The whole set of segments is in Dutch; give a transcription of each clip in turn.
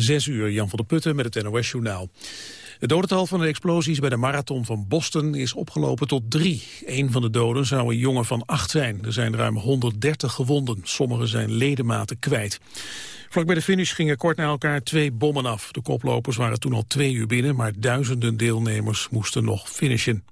Zes uur, Jan van der Putten met het NOS-journaal. Het dodental van de explosies bij de marathon van Boston is opgelopen tot drie. Een van de doden zou een jongen van acht zijn. Er zijn ruim 130 gewonden. Sommigen zijn ledematen kwijt. Vlak bij de finish gingen kort na elkaar twee bommen af. De koplopers waren toen al twee uur binnen, maar duizenden deelnemers moesten nog finishen.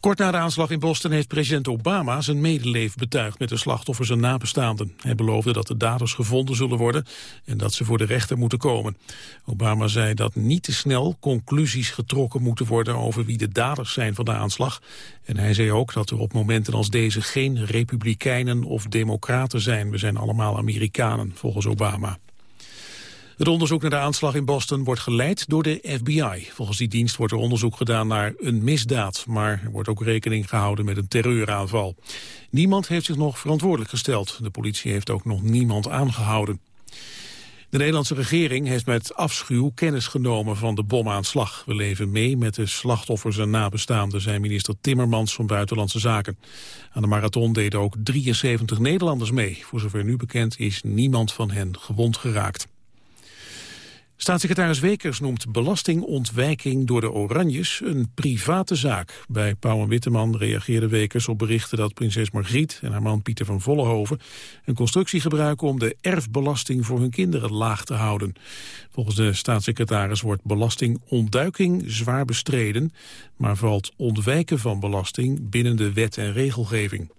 Kort na de aanslag in Boston heeft president Obama zijn medeleven betuigd met de slachtoffers en nabestaanden. Hij beloofde dat de daders gevonden zullen worden en dat ze voor de rechter moeten komen. Obama zei dat niet te snel conclusies getrokken moeten worden over wie de daders zijn van de aanslag. En hij zei ook dat er op momenten als deze geen republikeinen of democraten zijn. We zijn allemaal Amerikanen, volgens Obama. Het onderzoek naar de aanslag in Boston wordt geleid door de FBI. Volgens die dienst wordt er onderzoek gedaan naar een misdaad, maar er wordt ook rekening gehouden met een terreuraanval. Niemand heeft zich nog verantwoordelijk gesteld. De politie heeft ook nog niemand aangehouden. De Nederlandse regering heeft met afschuw kennis genomen van de bomaanslag. We leven mee met de slachtoffers en nabestaanden, zei minister Timmermans van Buitenlandse Zaken. Aan de marathon deden ook 73 Nederlanders mee. Voor zover nu bekend is niemand van hen gewond geraakt. Staatssecretaris Wekers noemt belastingontwijking door de Oranjes een private zaak. Bij Pauw en Witteman reageerde Wekers op berichten dat prinses Margriet en haar man Pieter van Vollenhoven een constructie gebruiken om de erfbelasting voor hun kinderen laag te houden. Volgens de staatssecretaris wordt belastingontduiking zwaar bestreden, maar valt ontwijken van belasting binnen de wet en regelgeving.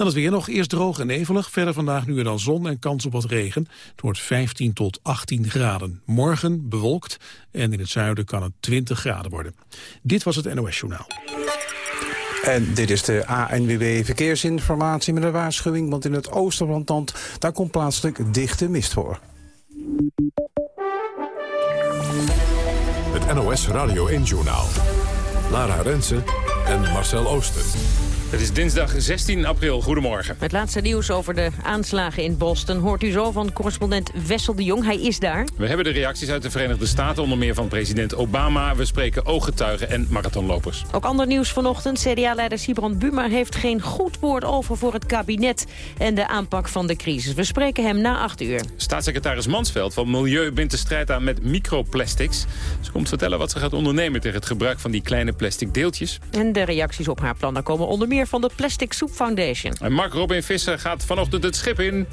Dan het weer nog eerst droog en nevelig. Verder vandaag nu en dan zon en kans op wat regen. Het wordt 15 tot 18 graden. Morgen bewolkt en in het zuiden kan het 20 graden worden. Dit was het NOS Journaal. En dit is de ANWB Verkeersinformatie met een waarschuwing... want in het oosten van het land daar komt plaatselijk dichte mist voor. Het NOS Radio 1 Journaal. Lara Rensen en Marcel Ooster. Het is dinsdag 16 april. Goedemorgen. Het laatste nieuws over de aanslagen in Boston hoort u zo van correspondent Wessel de Jong. Hij is daar. We hebben de reacties uit de Verenigde Staten, onder meer van president Obama. We spreken ooggetuigen en marathonlopers. Ook ander nieuws vanochtend. CDA-leider Sibrand Buma heeft geen goed woord over voor het kabinet en de aanpak van de crisis. We spreken hem na 8 uur. Staatssecretaris Mansveld van Milieu bindt de strijd aan met microplastics. Ze komt vertellen wat ze gaat ondernemen tegen het gebruik van die kleine plastic deeltjes. En de reacties op haar plannen komen onder meer van de Plastic Soup Foundation. En Mark Robin Visser gaat vanochtend het schip in.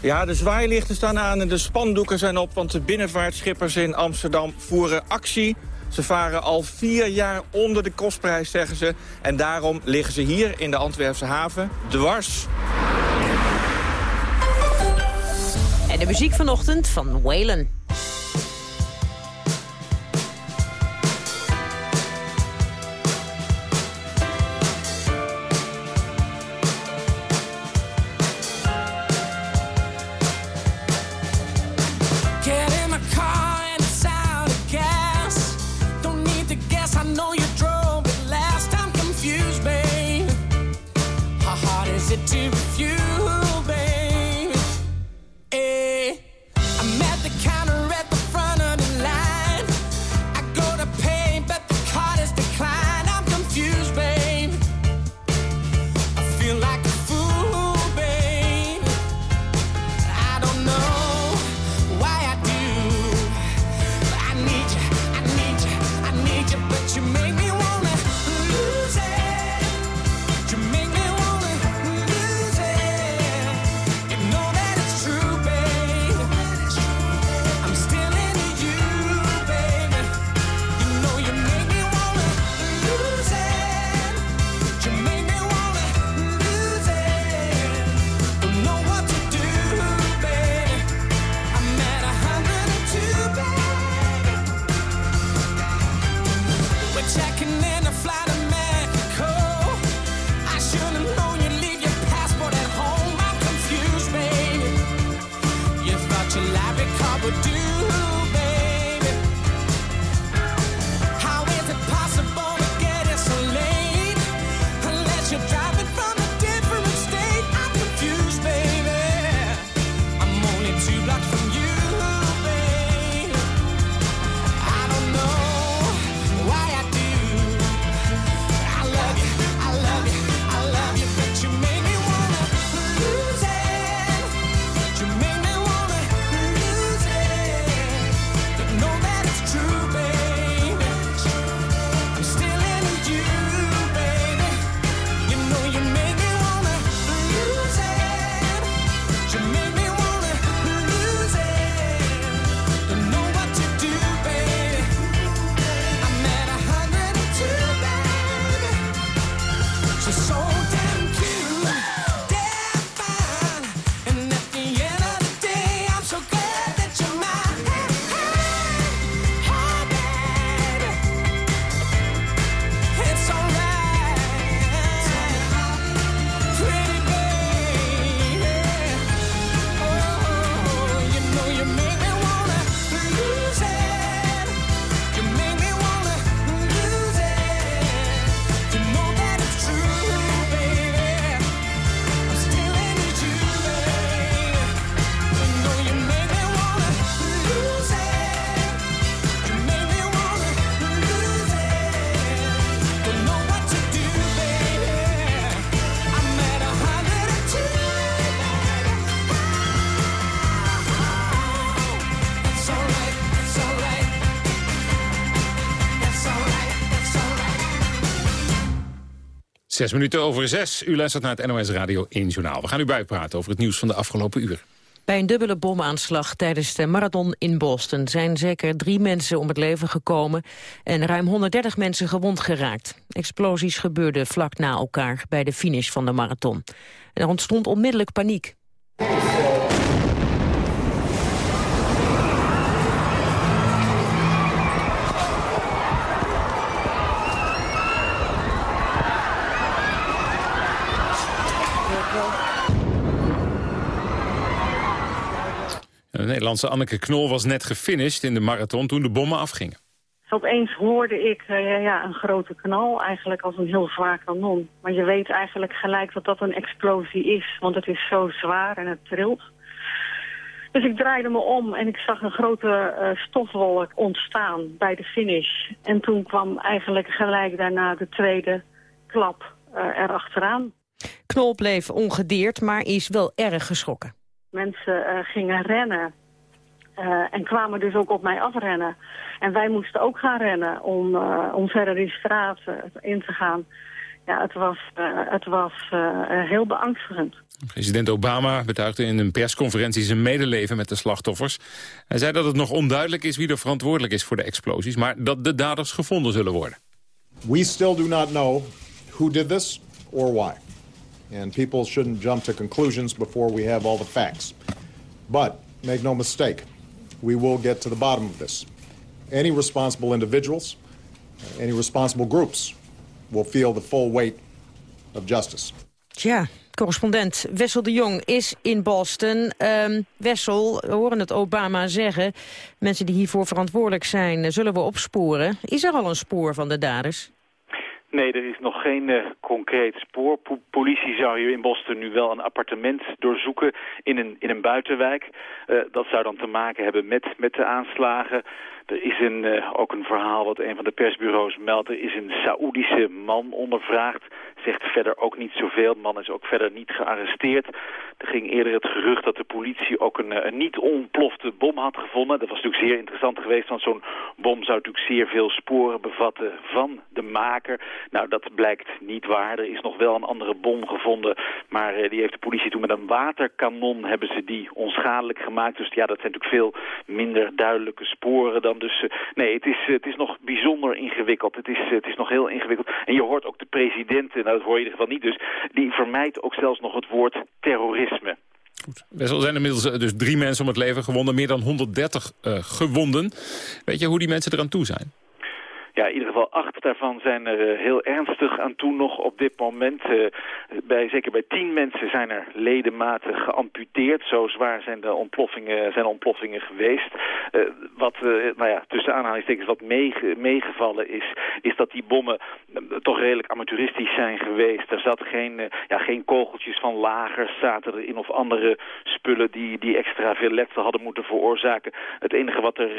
Ja, de zwaailichten staan aan en de spandoeken zijn op... want de binnenvaartschippers in Amsterdam voeren actie. Ze varen al vier jaar onder de kostprijs, zeggen ze. En daarom liggen ze hier in de Antwerpse haven dwars. En de muziek vanochtend van Waylon. to refuse. Zes minuten over zes. U luistert naar het NOS Radio 1 Journaal. We gaan u bijpraten over het nieuws van de afgelopen uur. Bij een dubbele bomaanslag tijdens de marathon in Boston... zijn zeker drie mensen om het leven gekomen... en ruim 130 mensen gewond geraakt. Explosies gebeurden vlak na elkaar bij de finish van de marathon. Er ontstond onmiddellijk paniek. De Nederlandse Anneke Knol was net gefinished in de marathon toen de bommen afgingen. Opeens hoorde ik uh, ja, een grote knal, eigenlijk als een heel zwaar kanon. Maar je weet eigenlijk gelijk dat dat een explosie is, want het is zo zwaar en het trilt. Dus ik draaide me om en ik zag een grote uh, stofwolk ontstaan bij de finish. En toen kwam eigenlijk gelijk daarna de tweede klap uh, erachteraan. Knol bleef ongedeerd, maar is wel erg geschrokken. Mensen uh, gingen rennen uh, en kwamen dus ook op mij afrennen. En wij moesten ook gaan rennen om, uh, om verder die straat in te gaan. Ja, het was, het was heel beangstigend. President Obama betuigde in een persconferentie zijn medeleven met de slachtoffers. Hij zei dat het nog onduidelijk is wie er verantwoordelijk is voor de explosies... maar dat de daders gevonden zullen worden. We still do not know who did this or why. And people shouldn't jump to conclusions before we have all the facts. But make no mistake, we will get to the bottom of this. Any responsible individuals, any responsible groups will feel the full weight of justice. Tja, correspondent Wessel de Jong is in Boston. Um, Wessel, we horen het Obama zeggen. Mensen die hiervoor verantwoordelijk zijn, zullen we opsporen. Is er al een spoor van de daders? Nee, er is nog geen uh, concreet spoor. Po politie zou hier in Boston nu wel een appartement doorzoeken in een, in een buitenwijk. Uh, dat zou dan te maken hebben met, met de aanslagen. Er is een, uh, ook een verhaal wat een van de persbureaus meldt. Er is een Saoedische man ondervraagd. Zegt verder ook niet zoveel. De man is ook verder niet gearresteerd. Er ging eerder het gerucht dat de politie ook een, een niet ontplofte bom had gevonden. Dat was natuurlijk zeer interessant geweest, want zo'n bom zou natuurlijk zeer veel sporen bevatten van de maker. Nou, dat blijkt niet waar. Er is nog wel een andere bom gevonden, maar uh, die heeft de politie toen met een waterkanon hebben ze die onschadelijk gemaakt. Dus ja, dat zijn natuurlijk veel minder duidelijke sporen dan dus... Uh, nee, het is, het is nog bijzonder ingewikkeld. Het is, het is nog heel ingewikkeld. En je hoort ook de president, nou dat hoor je in ieder geval niet dus, die vermijdt ook zelfs nog het woord terrorisme. Goed. Wessel zijn inmiddels dus drie mensen om het leven gewonden, meer dan 130 uh, gewonden. Weet je hoe die mensen eraan toe zijn? Ja, in ieder geval daarvan zijn er uh, heel ernstig aan toe nog op dit moment. Uh, bij, zeker bij tien mensen zijn er ledematen geamputeerd. Zo zwaar zijn de ontploffingen, zijn ontploffingen geweest. Uh, wat nou ja, tussen aanhalingstekens wat meege, meegevallen is, is dat die bommen toch redelijk amateuristisch zijn geweest. Er zat geen, ja, geen kogeltjes van lagers zaten erin of andere spullen die, die extra veel letsel hadden moeten veroorzaken. Het enige wat er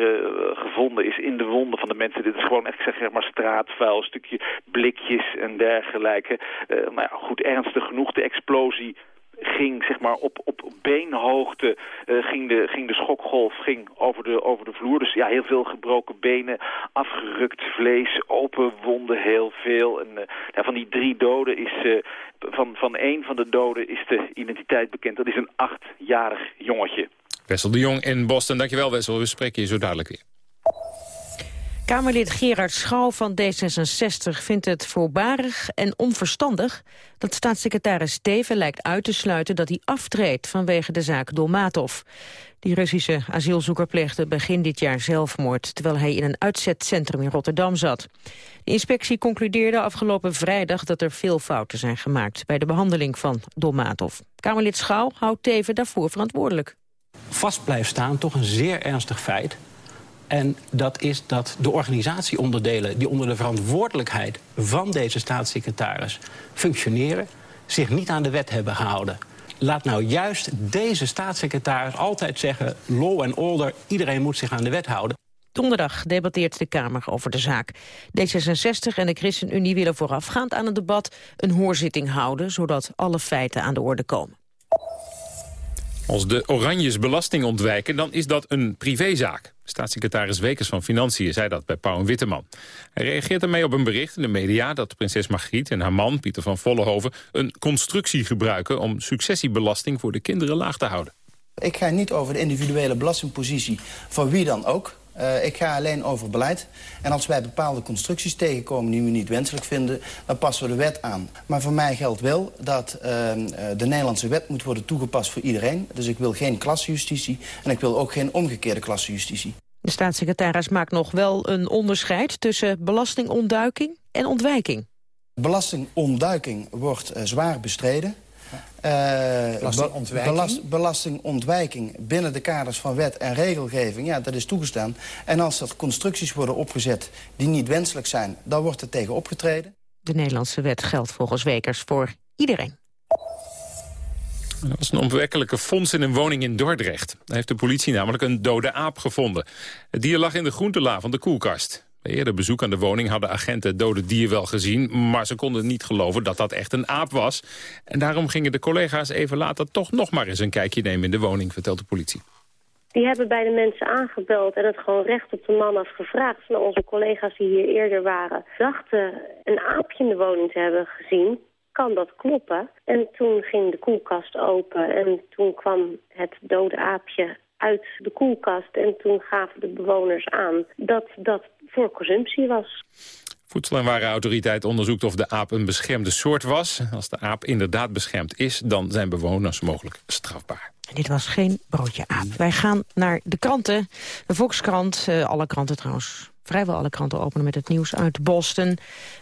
gevonden is in de wonden van de mensen, dit is gewoon echt zeg maar straatvuil, een stukje blikjes en dergelijke. Uh, maar goed, ernstig genoeg. De explosie ging zeg maar op, op beenhoogte uh, ging, de, ging de schokgolf ging over, de, over de vloer. Dus ja, heel veel gebroken benen, afgerukt vlees, open wonden, heel veel. En uh, ja, van die drie doden is, van, van één van de doden is de identiteit bekend. Dat is een achtjarig jongetje. Wessel de Jong in Boston, dankjewel Wessel. We spreken je zo dadelijk weer. Kamerlid Gerard Schouw van D66 vindt het voorbarig en onverstandig dat staatssecretaris Steven lijkt uit te sluiten dat hij aftreedt vanwege de zaak Dolmatov. Die Russische asielzoeker pleegde begin dit jaar zelfmoord, terwijl hij in een uitzetcentrum in Rotterdam zat. De inspectie concludeerde afgelopen vrijdag dat er veel fouten zijn gemaakt bij de behandeling van Dolmatov. Kamerlid Schouw houdt Teven daarvoor verantwoordelijk. Vast blijft staan, toch een zeer ernstig feit, en dat is dat de organisatieonderdelen die onder de verantwoordelijkheid van deze staatssecretaris functioneren, zich niet aan de wet hebben gehouden. Laat nou juist deze staatssecretaris altijd zeggen, law and order, iedereen moet zich aan de wet houden. Donderdag debatteert de Kamer over de zaak. D66 en de ChristenUnie willen voorafgaand aan het debat een hoorzitting houden, zodat alle feiten aan de orde komen. Als de Oranjes belasting ontwijken, dan is dat een privézaak. Staatssecretaris Wekers van Financiën zei dat bij Pauw en Witteman. Hij reageert ermee op een bericht in de media dat prinses Margriet en haar man, Pieter van Vollenhoven, een constructie gebruiken om successiebelasting voor de kinderen laag te houden. Ik ga niet over de individuele belastingpositie van wie dan ook. Uh, ik ga alleen over beleid. En als wij bepaalde constructies tegenkomen die we niet wenselijk vinden... dan passen we de wet aan. Maar voor mij geldt wel dat uh, de Nederlandse wet moet worden toegepast voor iedereen. Dus ik wil geen klassenjustitie en ik wil ook geen omgekeerde klassenjustitie. De staatssecretaris maakt nog wel een onderscheid tussen belastingontduiking en ontwijking. Belastingontduiking wordt uh, zwaar bestreden. Uh, belastingontwijking? Belast, belastingontwijking binnen de kaders van wet en regelgeving, ja, dat is toegestaan. En als er constructies worden opgezet die niet wenselijk zijn, dan wordt er tegen opgetreden. De Nederlandse wet geldt volgens Wekers voor iedereen. Er was een onbewekkelijke fonds in een woning in Dordrecht. Daar heeft de politie namelijk een dode aap gevonden. Het dier lag in de groentela van de koelkast. Bij eerder bezoek aan de woning hadden agenten het dode dier wel gezien... maar ze konden niet geloven dat dat echt een aap was. En daarom gingen de collega's even later toch nog maar eens een kijkje nemen in de woning, vertelt de politie. Die hebben bij de mensen aangebeld en het gewoon recht op de man afgevraagd. Van onze collega's die hier eerder waren, dachten een aapje in de woning te hebben gezien. Kan dat kloppen? En toen ging de koelkast open en toen kwam het dode aapje uit de koelkast. En toen gaven de bewoners aan dat dat voor consumptie was. Voedsel- en Warenautoriteit onderzoekt of de aap een beschermde soort was. Als de aap inderdaad beschermd is, dan zijn bewoners mogelijk strafbaar. Dit was geen broodje aap. Wij gaan naar de kranten. De Volkskrant, uh, alle kranten trouwens vrijwel alle kranten openen met het nieuws uit Boston.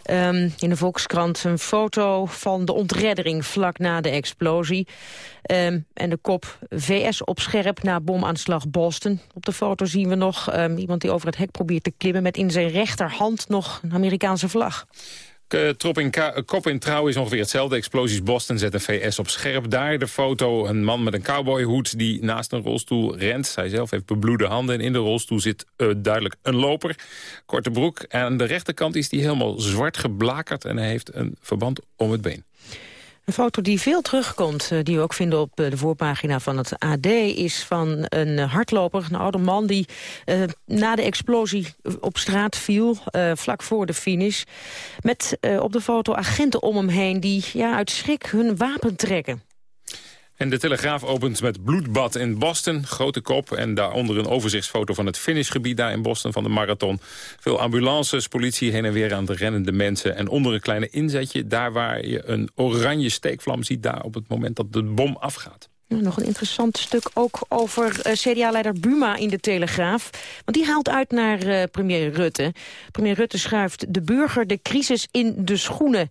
Um, in de Volkskrant een foto van de ontreddering vlak na de explosie. Um, en de kop VS op scherp na bomaanslag Boston. Op de foto zien we nog um, iemand die over het hek probeert te klimmen... met in zijn rechterhand nog een Amerikaanse vlag. Uh, in kop in trouw is ongeveer hetzelfde. Explosies Boston zet een VS op scherp. Daar de foto, een man met een cowboyhoed die naast een rolstoel rent. Hij zelf heeft bebloede handen en in de rolstoel zit uh, duidelijk een loper. Korte broek. Aan de rechterkant is hij helemaal zwart geblakerd en hij heeft een verband om het been. Een foto die veel terugkomt, eh, die we ook vinden op eh, de voorpagina van het AD... is van een hardloper, een oude man die na de explosie op straat viel... Vlak voor de finish, met op de foto agenten om hem heen... die ja, uit schrik hun wapen trekken. En de Telegraaf opent met bloedbad in Boston. Grote kop en daaronder een overzichtsfoto van het finishgebied daar in Boston van de marathon. Veel ambulances, politie heen en weer aan de rennende mensen. En onder een kleine inzetje, daar waar je een oranje steekvlam ziet... daar op het moment dat de bom afgaat. nog een interessant stuk ook over uh, CDA-leider Buma in de Telegraaf. Want die haalt uit naar uh, premier Rutte. Premier Rutte schuift de burger de crisis in de schoenen.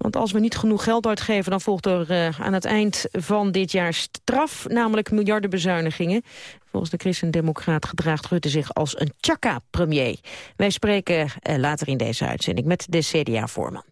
Want als we niet genoeg geld uitgeven... dan volgt er uh, aan het eind van dit jaar straf, namelijk miljardenbezuinigingen. Volgens de christendemocraat gedraagt Rutte zich als een tjaka-premier. Wij spreken uh, later in deze uitzending met de CDA-voorman.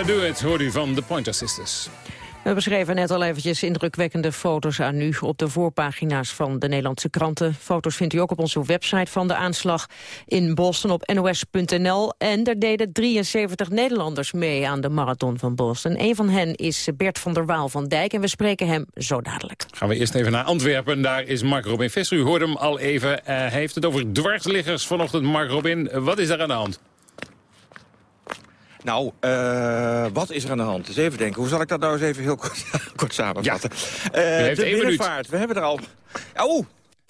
I Do It, hoort u van de Pointer Sisters. We beschreven net al eventjes indrukwekkende foto's aan u op de voorpagina's van de Nederlandse kranten. Foto's vindt u ook op onze website van de aanslag in Boston op nos.nl. En er deden 73 Nederlanders mee aan de marathon van Boston. Een van hen is Bert van der Waal van Dijk en we spreken hem zo dadelijk. Gaan we eerst even naar Antwerpen. Daar is Mark Robin Visser. U hoorde hem al even. Uh, hij heeft het over dwarsliggers vanochtend. Mark Robin, wat is daar aan de hand? Nou, uh, wat is er aan de hand? Eens even denken. Hoe zal ik dat nou eens even heel kort, kort samenvatten? Ja. Uh, de binnenvaart. We hebben er al... Oh,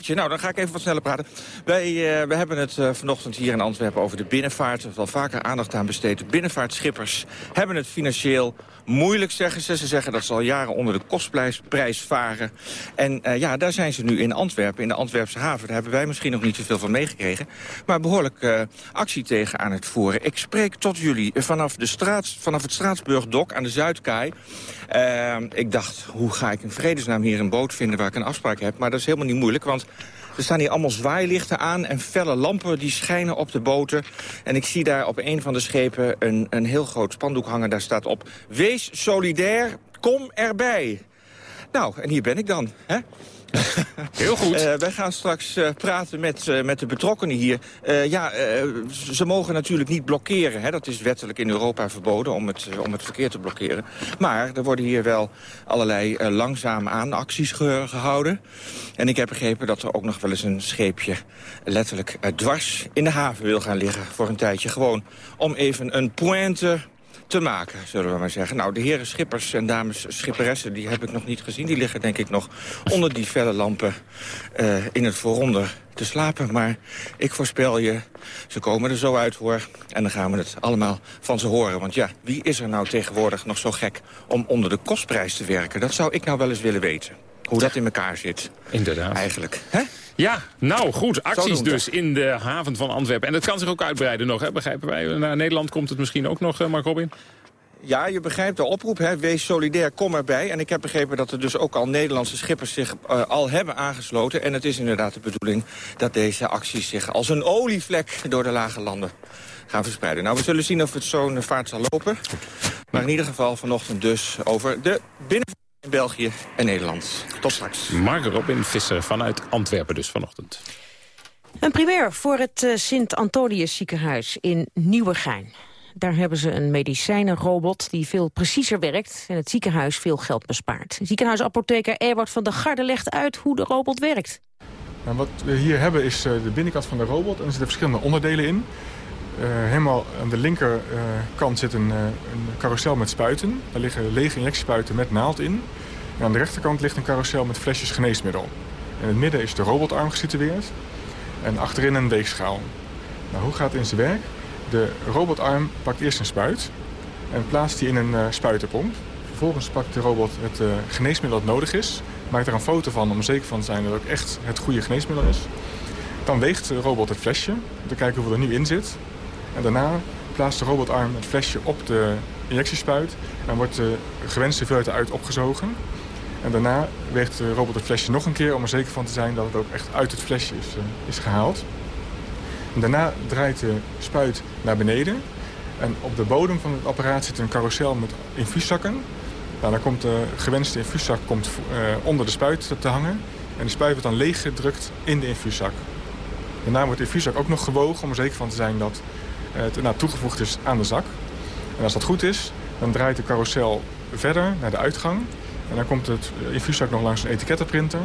nou, dan ga ik even wat sneller praten. Wij uh, we hebben het uh, vanochtend hier in Antwerpen over de binnenvaart. Er is wel vaker aandacht aan besteed. De binnenvaartschippers hebben het financieel moeilijk, zeggen ze. Ze zeggen dat ze al jaren onder de kostprijs varen. En uh, ja, daar zijn ze nu in Antwerpen, in de Antwerpse haven. Daar hebben wij misschien nog niet zoveel van meegekregen. Maar behoorlijk actie tegen aan het voeren. Ik spreek tot jullie vanaf, de straat, vanaf het Straatsburgdok aan de Zuidkaai. ik dacht, hoe ga ik in vredesnaam hier een boot vinden waar ik een afspraak heb? Maar dat is helemaal niet moeilijk, want er staan hier allemaal zwaailichten aan en felle lampen die schijnen op de boten. En ik zie daar op een van de schepen een, een heel groot spandoek hangen. Daar staat op, wees solidair, kom erbij. Nou, en hier ben ik dan. Hè? Heel goed. Uh, wij gaan straks uh, praten met, uh, met de betrokkenen hier. ja, ze mogen natuurlijk niet blokkeren. Hè? Dat is wettelijk in Europa verboden om het, om het verkeer te blokkeren. Maar er worden hier wel allerlei langzaam aan acties ge gehouden. En ik heb begrepen dat er ook nog wel eens een scheepje letterlijk dwars in de haven wil gaan liggen voor een tijdje. Gewoon om even een pointe te maken, zullen we maar zeggen. Nou, de heren schippers en dames schipperessen, die heb ik nog niet gezien. Die liggen denk ik nog onder die felle lampen uh, in het vooronder te slapen. Maar ik voorspel je, ze komen er zo uit hoor. En dan gaan we het allemaal van ze horen. Want ja, wie is er nou tegenwoordig nog zo gek om onder de kostprijs te werken? Dat zou ik nou wel eens willen weten. Hoe dat in elkaar zit. Inderdaad. Eigenlijk. Hè? Ja, nou goed, acties dus in de haven van Antwerpen. En dat kan zich ook uitbreiden nog, hè, begrijpen wij. Naar Nederland komt het misschien ook nog, Mark Robin? Ja, je begrijpt de oproep, hè? wees solidair, kom erbij. En ik heb begrepen dat er dus ook al Nederlandse schippers zich uh, al hebben aangesloten. En het is inderdaad de bedoeling dat deze acties zich als een olievlek door de lage landen gaan verspreiden. Nou, we zullen zien of het zo'n vaart zal lopen. Maar in ieder geval vanochtend dus over de binnenvaart in België en Nederland. Tot straks. Mark Robin Visser vanuit Antwerpen dus vanochtend. Een primeur voor het uh, Sint-Antonius ziekenhuis in Nieuwegein. Daar hebben ze een medicijnenrobot die veel preciezer werkt... en het ziekenhuis veel geld bespaart. Ziekenhuisapotheker Ewart van der Garde legt uit hoe de robot werkt. Nou, wat we hier hebben is uh, de binnenkant van de robot en er zitten verschillende onderdelen in. Uh, helemaal aan de linkerkant zit een, een carousel met spuiten. Daar liggen lege injectiespuiten met naald in. En aan de rechterkant ligt een carousel met flesjes geneesmiddel. In het midden is de robotarm gesitueerd. En achterin een weegschaal. Nou, hoe gaat het in zijn werk? De robotarm pakt eerst een spuit en plaatst die in een uh, spuitenpomp. Vervolgens pakt de robot het geneesmiddel dat nodig is. Maakt er een foto van om er zeker van te zijn dat het ook echt het goede geneesmiddel is. Dan weegt de robot het flesje om te kijken hoeveel er nu in zit. En daarna plaatst de robotarm het flesje op de injectiespuit en wordt de gewenste hoeveelheid uit opgezogen. En daarna weegt de robot het flesje nog een keer om er zeker van te zijn dat het ook echt uit het flesje is, uh, is gehaald. En daarna draait de spuit naar beneden. En op de bodem van het apparaat zit een carousel met infuuszakken. Nou, dan komt de gewenste infuuszak komt, uh, onder de spuit te hangen. En de spuit wordt dan leeggedrukt in de infuuszak. Daarna wordt de infuuszak ook nog gewogen om er zeker van te zijn dat nou, toegevoegd is aan de zak. En als dat goed is, dan draait de carousel verder naar de uitgang. En dan komt het infuuszak nog langs een etikettenprinter.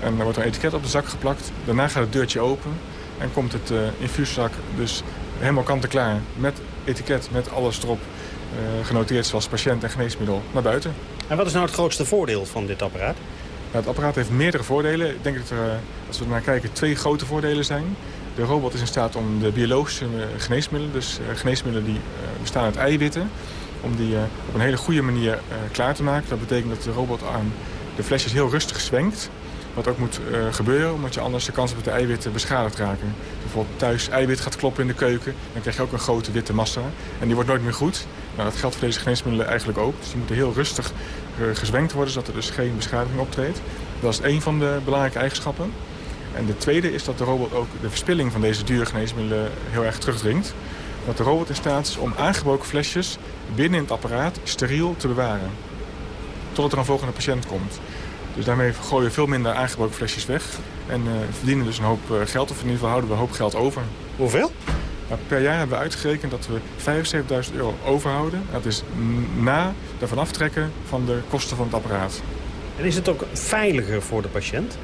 En dan wordt er een etiket op de zak geplakt. Daarna gaat het deurtje open. En komt het uh, infuuszak dus helemaal kant-en-klaar met etiket, met alles erop uh, genoteerd zoals patiënt en geneesmiddel naar buiten. En wat is nou het grootste voordeel van dit apparaat? Nou, het apparaat heeft meerdere voordelen. Ik denk dat er, als we er naar kijken, twee grote voordelen zijn. De robot is in staat om de biologische geneesmiddelen, dus geneesmiddelen die bestaan uit eiwitten, om die op een hele goede manier klaar te maken. Dat betekent dat de robotarm de flesjes heel rustig zwenkt wat ook moet gebeuren, omdat je anders de kans hebt dat de eiwitten beschadigd raken. Bijvoorbeeld thuis eiwit gaat kloppen in de keuken, dan krijg je ook een grote witte massa. En die wordt nooit meer goed. Nou, dat geldt voor deze geneesmiddelen eigenlijk ook. Dus die moeten heel rustig gezwenkt worden, zodat er dus geen beschadiging optreedt. Dat is één van de belangrijke eigenschappen. En de tweede is dat de robot ook de verspilling van deze dure geneesmiddelen heel erg terugdringt. dat de robot in staat is om aangebroken flesjes binnen in het apparaat steriel te bewaren. Totdat er een volgende patiënt komt. Dus daarmee gooien we veel minder aangebroken flesjes weg. En uh, verdienen dus een hoop uh, geld, of in ieder geval houden we een hoop geld over. Hoeveel? Nou, per jaar hebben we uitgerekend dat we 75.000 euro overhouden. Dat is na ervan aftrekken van de kosten van het apparaat. En is het ook veiliger voor de patiënt?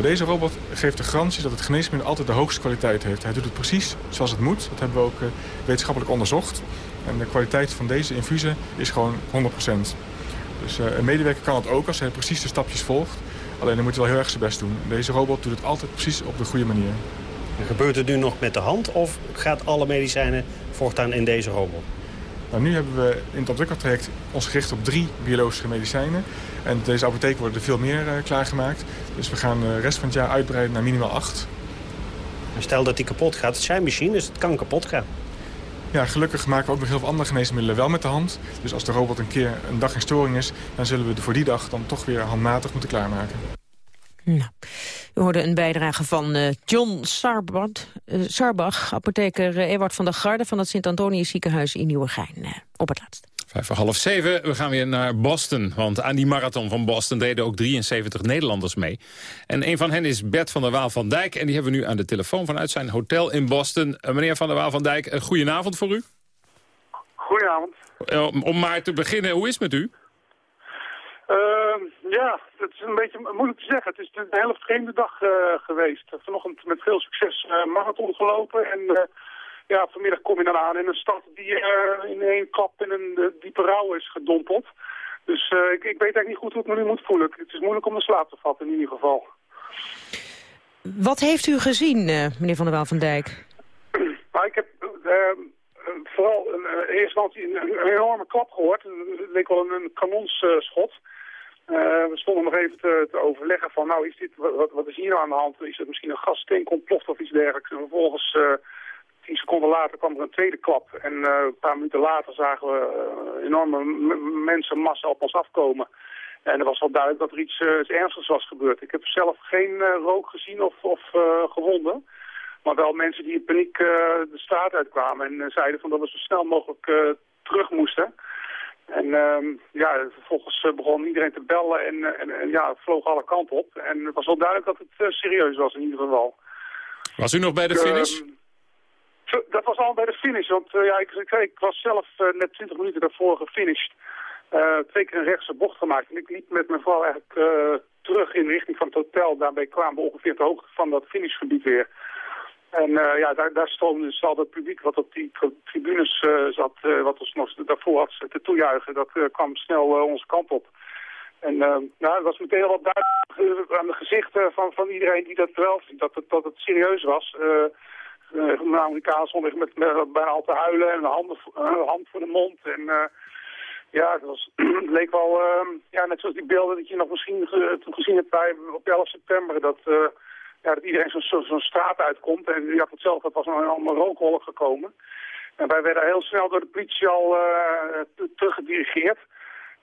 Deze robot geeft de garantie dat het geneesmiddel altijd de hoogste kwaliteit heeft. Hij doet het precies zoals het moet. Dat hebben we ook uh, wetenschappelijk onderzocht. En de kwaliteit van deze infusen is gewoon 100%. Dus uh, een medewerker kan het ook als hij precies de stapjes volgt. Alleen dan moet hij wel heel erg zijn best doen. Deze robot doet het altijd precies op de goede manier. Gebeurt het nu nog met de hand of gaat alle medicijnen voortaan in deze robot? Nou, nu hebben we in het ontwikkeltraject ons gericht op drie biologische medicijnen. En deze apotheek worden er veel meer uh, klaargemaakt. Dus we gaan de rest van het jaar uitbreiden naar minimaal acht. En stel dat die kapot gaat, het zijn machine, dus het kan kapot gaan. Ja, gelukkig maken we ook nog heel veel andere geneesmiddelen wel met de hand. Dus als de robot een keer een dag in storing is... dan zullen we voor die dag dan toch weer handmatig moeten klaarmaken. Nou, u hoorde een bijdrage van uh, John Sarbach, uh, Sarbach apotheker uh, Ewart van der Garde... van het Sint-Antonius ziekenhuis in Nieuwegein. op het laatst. Vijf voor half zeven, we gaan weer naar Boston. Want aan die marathon van Boston deden ook 73 Nederlanders mee. En een van hen is Bert van der Waal van Dijk. En die hebben we nu aan de telefoon vanuit zijn hotel in Boston. meneer van der Waal van Dijk, een goedenavond voor u. Goedenavond. om maar te beginnen, hoe is het met u? Uh, ja, het is een beetje moeilijk te zeggen. Het is een hele vreemde dag uh, geweest. Vanochtend met veel succes uh, marathon gelopen. En uh, ja, vanmiddag kom je dan aan in een stad die in één klap in een diepe rouw is gedompeld. Dus ik, ik, weet eigenlijk niet goed hoe ik me nu moet voelen. Het is moeilijk om de slaap te vatten in ieder geval. Wat heeft u gezien, meneer Van der Waal van Dijk? Nou, ik heb vooral in eerste instantie een, een, enorme klap gehoord. Het leek wel een, een kanonsschot. Uh, we stonden nog even te, te, overleggen van, nou, is dit, wat, wat, is hier nou aan de hand? Is het misschien een gassteenk ontploft of iets dergelijks? En vervolgens, uh, tien seconden later, kwam er een tweede klap. En uh, een paar minuten later zagen we enorme mensenmassa op ons afkomen. En er was wel duidelijk dat er iets, iets ernstigs was gebeurd. Ik heb zelf geen rook gezien of, of gewonden. Maar wel mensen die in paniek de straat uitkwamen en zeiden van dat we zo snel mogelijk terug moesten. En um, ja, vervolgens uh, begon iedereen te bellen en, uh, en, en, ja, het vloog alle kanten op. En het was wel duidelijk dat het uh, serieus was in ieder geval. Was u nog bij de finish? Uh, dat was al bij de finish, want ja, ik, ik, ik, was zelf net 20 minuten daarvoor gefinished. twee keer een rechtse bocht gemaakt. En ik liep met mijn vrouw eigenlijk terug in de richting van het hotel. Daarbij kwamen we ongeveer de hoogte van dat finishgebied weer. En uh, ja, daar, daar stond dus al het publiek wat op die tribunes uh, zat, uh, wat ons nog daarvoor had te toejuichen, dat kwam snel onze kant op. En nou, het was meteen wat duidelijk aan de gezichten van, van iedereen die dat wel dat het, dat het serieus was. de Amerikanen stonden met, met, bijna al te huilen en een hand, hand voor de mond. En ja, het, was, leek wel ja, net zoals die beelden dat je nog misschien gezien hebt bij, op 11 september. Dat ja, dat iedereen zo'n zo, straat uitkomt. En je had het zelf, dat was een allemaal rookwolk gekomen. En wij werden heel snel door de politie al uh, teruggedirigeerd.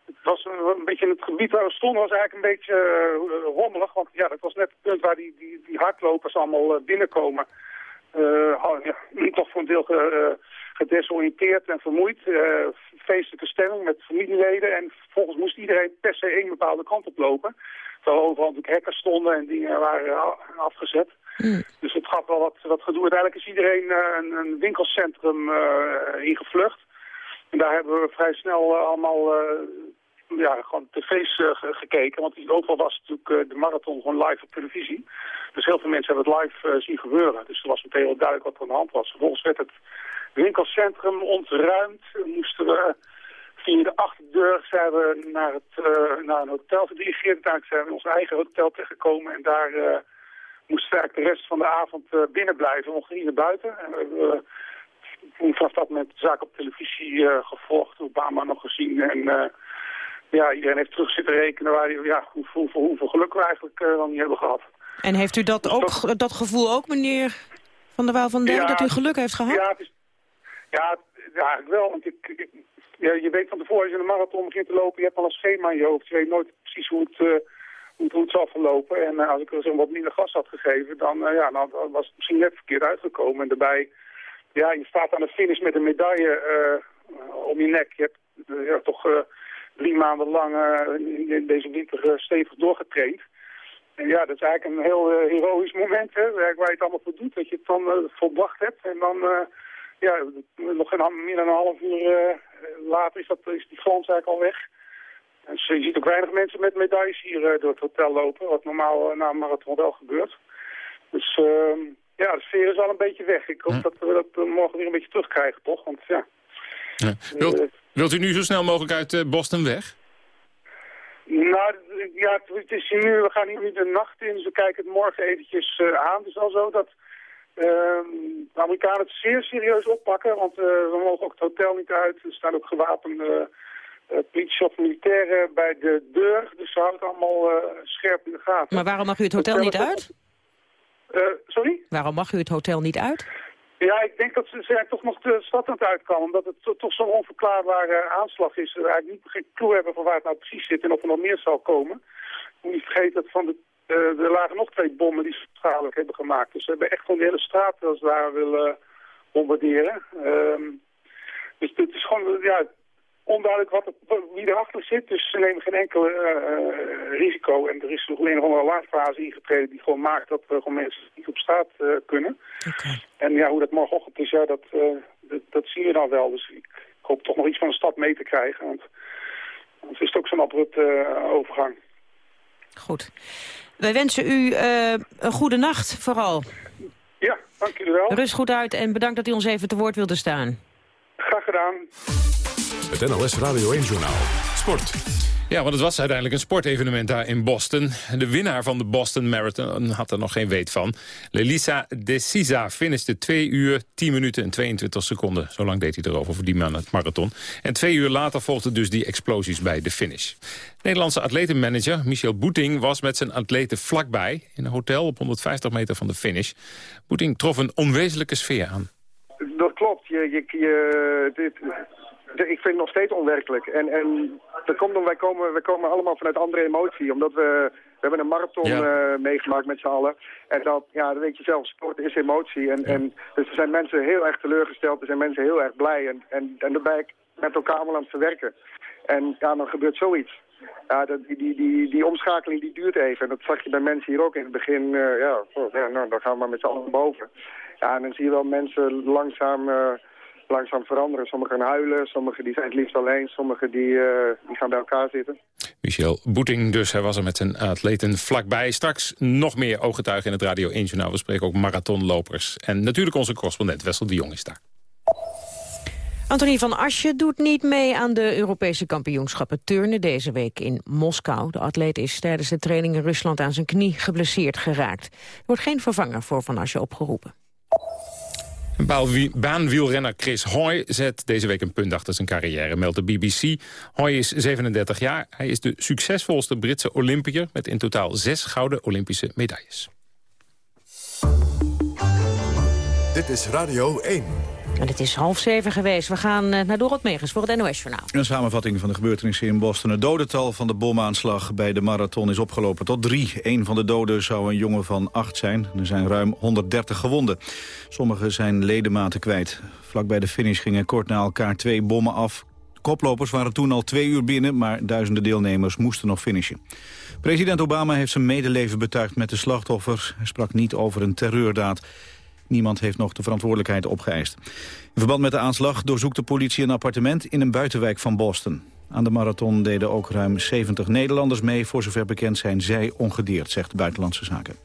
Het was een, een, beetje het gebied waar we stonden was eigenlijk een beetje uh, rommelig. Want ja, dat was net het punt waar die, die, die hardlopers allemaal uh, binnenkomen. ja, toch voor een deel gedesoriënteerd en vermoeid. feestelijke stemming met familieleden. En vervolgens moest iedereen per se één bepaalde kant op lopen. Terwijl overal natuurlijk hekken stonden en dingen waren afgezet. Mm. Dus het gaf wel wat, wat gedoe. Uiteindelijk is iedereen uh, een, een, winkelcentrum uh, ingevlucht. En daar hebben we vrij snel uh, allemaal ja, gewoon tv's gekeken. Want overal was natuurlijk de marathon gewoon live op televisie. Dus heel veel mensen hebben het live zien gebeuren. Dus er was meteen wel duidelijk wat er aan de hand was. Vervolgens werd het winkelcentrum ontruimd. Moesten we via de achterdeur zijn we naar, het, uh, naar een hotel gedirigeerd. Uiteindelijk zijn we in ons eigen hotel terechtgekomen en daar uh, moesten we eigenlijk de rest van de avond uh, binnen blijven. We niet naar buiten. En we hebben vanaf dat moment de zaak op televisie gevolgd, Obama nog gezien. En ja, iedereen heeft terug zitten rekenen waar, ja, hoeveel, hoeveel, hoeveel geluk we eigenlijk dan niet hebben gehad. En heeft u dat, dus ook, dat gevoel ook, meneer Van der Waal van Dijk, dat u geluk heeft gehad? Ja, het is, ja, ja, eigenlijk wel. Want ik, ja, je weet van tevoren, als je een marathon begint te lopen, je hebt al een schema in je hoofd. Je weet nooit precies hoe het, uh, hoe het, zal verlopen. En uh, als ik er zo wat minder gas had gegeven, dan, uh, ja, dan was het misschien net verkeerd uitgekomen. En daarbij ja, je staat aan de finish met een medaille om je nek. Je hebt uh, toch drie maanden lang in deze winter stevig doorgetraind. En ja, dat is eigenlijk een heel heroïsch moment, hè, waar je het allemaal voor doet. Dat je het dan volbracht hebt en dan, ja, nog een, meer dan een half uur later is, dat, is die glans eigenlijk al weg. En je ziet ook weinig mensen met medailles hier door het hotel lopen, wat normaal na een marathon wel gebeurt. Dus ehm, ja, de sfeer is al een beetje weg. Ik hoop dat we dat morgen weer een beetje terugkrijgen, toch? Want ja... ja. Wilt, wilt, u nu zo snel mogelijk uit Boston weg? Nou, ja, het is hier nu, we gaan hier nu de nacht in, dus we kijken het morgen eventjes aan. Het is al zo dat de Amerikanen het zeer serieus oppakken, want uh, we mogen ook het hotel niet uit. Er staan ook gewapende politie of militairen bij de deur, dus ze houden het allemaal scherp in de gaten. Maar waarom mag u het hotel niet uit? Sorry? Waarom mag u het hotel niet uit? Ja, ik denk dat ze, ze toch nog de stad aan het uitkomen. Omdat het toch zo'n onverklaarbare aanslag is. We eigenlijk niet geen clue hebben van waar het nou precies zit en of er nog meer zal komen. Moet niet vergeten dat van de, uh, er lagen nog twee bommen die schadelijk hebben gemaakt. Dus ze hebben echt gewoon de hele straat als het ware willen bombarderen. Um, dus het is gewoon, ja, onduidelijk wat wie erachter zit. Dus ze nemen geen enkel uh, risico. En er is alleen nog een alarmfase ingetreden die gewoon maakt dat er gewoon mensen niet op straat uh, kunnen. Okay. En ja, hoe dat morgenochtend is, ja, dat, dat, dat, zien we dan wel. Dus ik hoop toch nog iets van de stad mee te krijgen. Want anders is het ook zo'n abrupte overgang. Goed. Wij wensen u een goede nacht vooral. Ja, dank jullie wel. Rust goed uit en bedankt dat u ons even te woord wilde staan. Graag gedaan. Het NLS Radio 1 Journaal. Sport. Ja, want het was uiteindelijk een sportevenement daar in Boston. De winnaar van de Boston Marathon had er nog geen weet van. Lelisa De Siza finishte 2 uur, 10 minuten en 22 seconden. Zo lang deed hij erover voor die man het marathon. En twee uur later volgden dus die explosies bij de finish. Nederlandse atletenmanager Michel Boeting was met zijn atleten vlakbij... in een hotel op 150 meter van de finish. Boeting trof een onwezenlijke sfeer aan. Dat klopt. Je, je, je, dit, ik vind het nog steeds onwerkelijk. En, en dat komt omdat wij komen, wij komen allemaal vanuit andere emotie. Omdat we, we hebben een marathon ja. uh, meegemaakt met z'n allen. En dat, ja, dat weet je zelf, sport is emotie. En, ja. en, dus er zijn mensen heel erg teleurgesteld, er zijn mensen heel erg blij. En, en, en ben ik met elkaar allemaal aan het verwerken. En ja, dan gebeurt zoiets. Ja, dat, die, die, die, die omschakeling die duurt even. En dat zag je bij mensen hier ook in het begin. Uh, ja, oh, ja nou, dan gaan we maar met z'n allen boven. Ja, en dan zie je wel mensen langzaam... Uh, langzaam veranderen. Sommigen gaan huilen, sommigen die zijn het liefst alleen, sommigen die, uh, die gaan bij elkaar zitten. Michel Boeting dus, hij was er met zijn atleten vlakbij. Straks nog meer ooggetuigen in het Radio 1 Journaal. We spreken ook marathonlopers. En natuurlijk onze correspondent Wessel de Jong is daar. Anthony van Asje doet niet mee aan de Europese kampioenschappen turnen deze week in Moskou. De atleet is tijdens de training in Rusland aan zijn knie geblesseerd geraakt. Er wordt geen vervanger voor Van Asje opgeroepen. Baanwielrenner Chris Hoy zet deze week een punt achter zijn carrière, meldt de BBC. Hoy is 37 jaar. Hij is de succesvolste Britse Olympiër met in totaal zes gouden Olympische medailles. Dit is Radio 1. En het is half zeven geweest. We gaan naar Dorot Megens voor het NOS-journaal. Een samenvatting van de gebeurtenissen in Boston. Het dodental van de bomaanslag bij de marathon is opgelopen tot drie. Een van de doden zou een jongen van acht zijn. Er zijn ruim 130 gewonden. Sommigen zijn ledematen kwijt. Vlak bij de finish gingen kort na elkaar twee bommen af. Koplopers waren toen al twee uur binnen, maar duizenden deelnemers moesten nog finishen. President Obama heeft zijn medeleven betuigd met de slachtoffers. Hij sprak niet over een terreurdaad. Niemand heeft nog de verantwoordelijkheid opgeëist. In verband met de aanslag doorzoekt de politie een appartement in een buitenwijk van Boston. Aan de marathon deden ook ruim 70 Nederlanders mee. Voor zover bekend zijn zij ongedeerd, zegt Buitenlandse Zaken.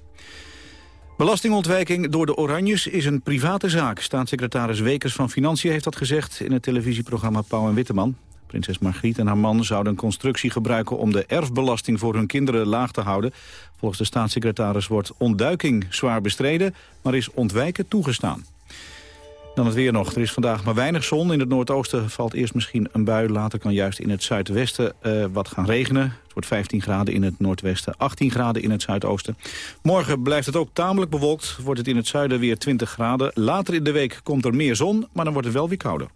Belastingontwijking door de Oranjes is een private zaak. Staatssecretaris Wekers van Financiën heeft dat gezegd... in het televisieprogramma Pauw en Witteman. Prinses Margriet en haar man zouden een constructie gebruiken... om de erfbelasting voor hun kinderen laag te houden. Volgens de staatssecretaris wordt ontduiking zwaar bestreden... maar is ontwijken toegestaan. Dan het weer nog. Er is vandaag maar weinig zon. In het noordoosten valt eerst misschien een bui. Later kan juist in het zuidwesten uh, wat gaan regenen. Het wordt 15 graden in het noordwesten, 18 graden in het zuidoosten. Morgen blijft het ook tamelijk bewolkt. Wordt het in het zuiden weer 20 graden. Later in de week komt er meer zon, maar dan wordt het wel weer kouder.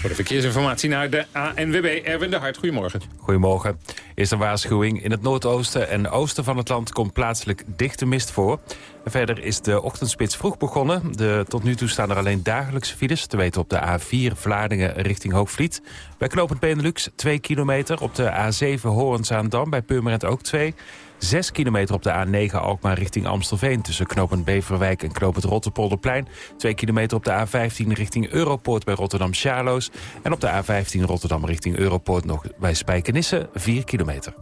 Voor de verkeersinformatie naar de ANWB. Erwin de Hart, goedemorgen. Goedemorgen. Eerste waarschuwing. In het noordoosten en oosten van het land komt plaatselijk dichte mist voor. Verder is de ochtendspits vroeg begonnen. De, tot nu toe staan er alleen dagelijkse files. Te weten op de A4 Vlaardingen richting Hoogvliet. Bij knooppunt Benelux 2 kilometer. Op de A7 Hoorn-Zaandam bij Purmerend ook 2 6 kilometer op de A9 Alkmaar richting Amstelveen... tussen knooppunt Beverwijk en knooppunt Rotterpolderplein. 2 kilometer op de A15 richting Europoort bij Rotterdam-Charloes. En op de A15 Rotterdam richting Europoort nog bij Spijkenisse 4 kilometer.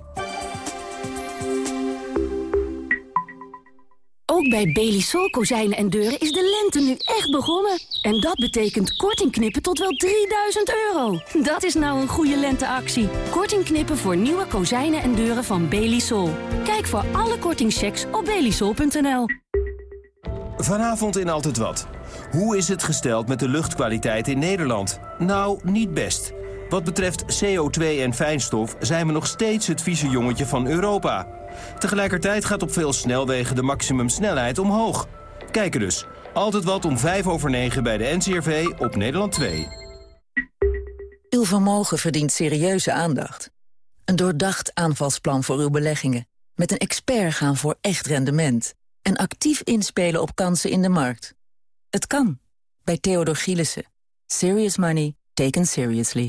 Ook bij Belisol kozijnen en deuren is de lente nu echt begonnen. En dat betekent korting knippen tot wel 3000 euro. Dat is nou een goede lenteactie. Korting knippen voor nieuwe kozijnen en deuren van Belisol. Kijk voor alle kortingchecks op belisol.nl. Vanavond in Altijd Wat. Hoe is het gesteld met de luchtkwaliteit in Nederland? Nou, niet best. Wat betreft CO2 en fijnstof zijn we nog steeds het vieze jongetje van Europa. Tegelijkertijd gaat op veel snelwegen de maximumsnelheid omhoog. Kijken dus. Altijd wat om 5 over 9 bij de NCRV op Nederland 2. Uw vermogen verdient serieuze aandacht. Een doordacht aanvalsplan voor uw beleggingen. Met een expert gaan voor echt rendement. En actief inspelen op kansen in de markt. Het kan. Bij Theodor Gielissen. Serious money taken seriously.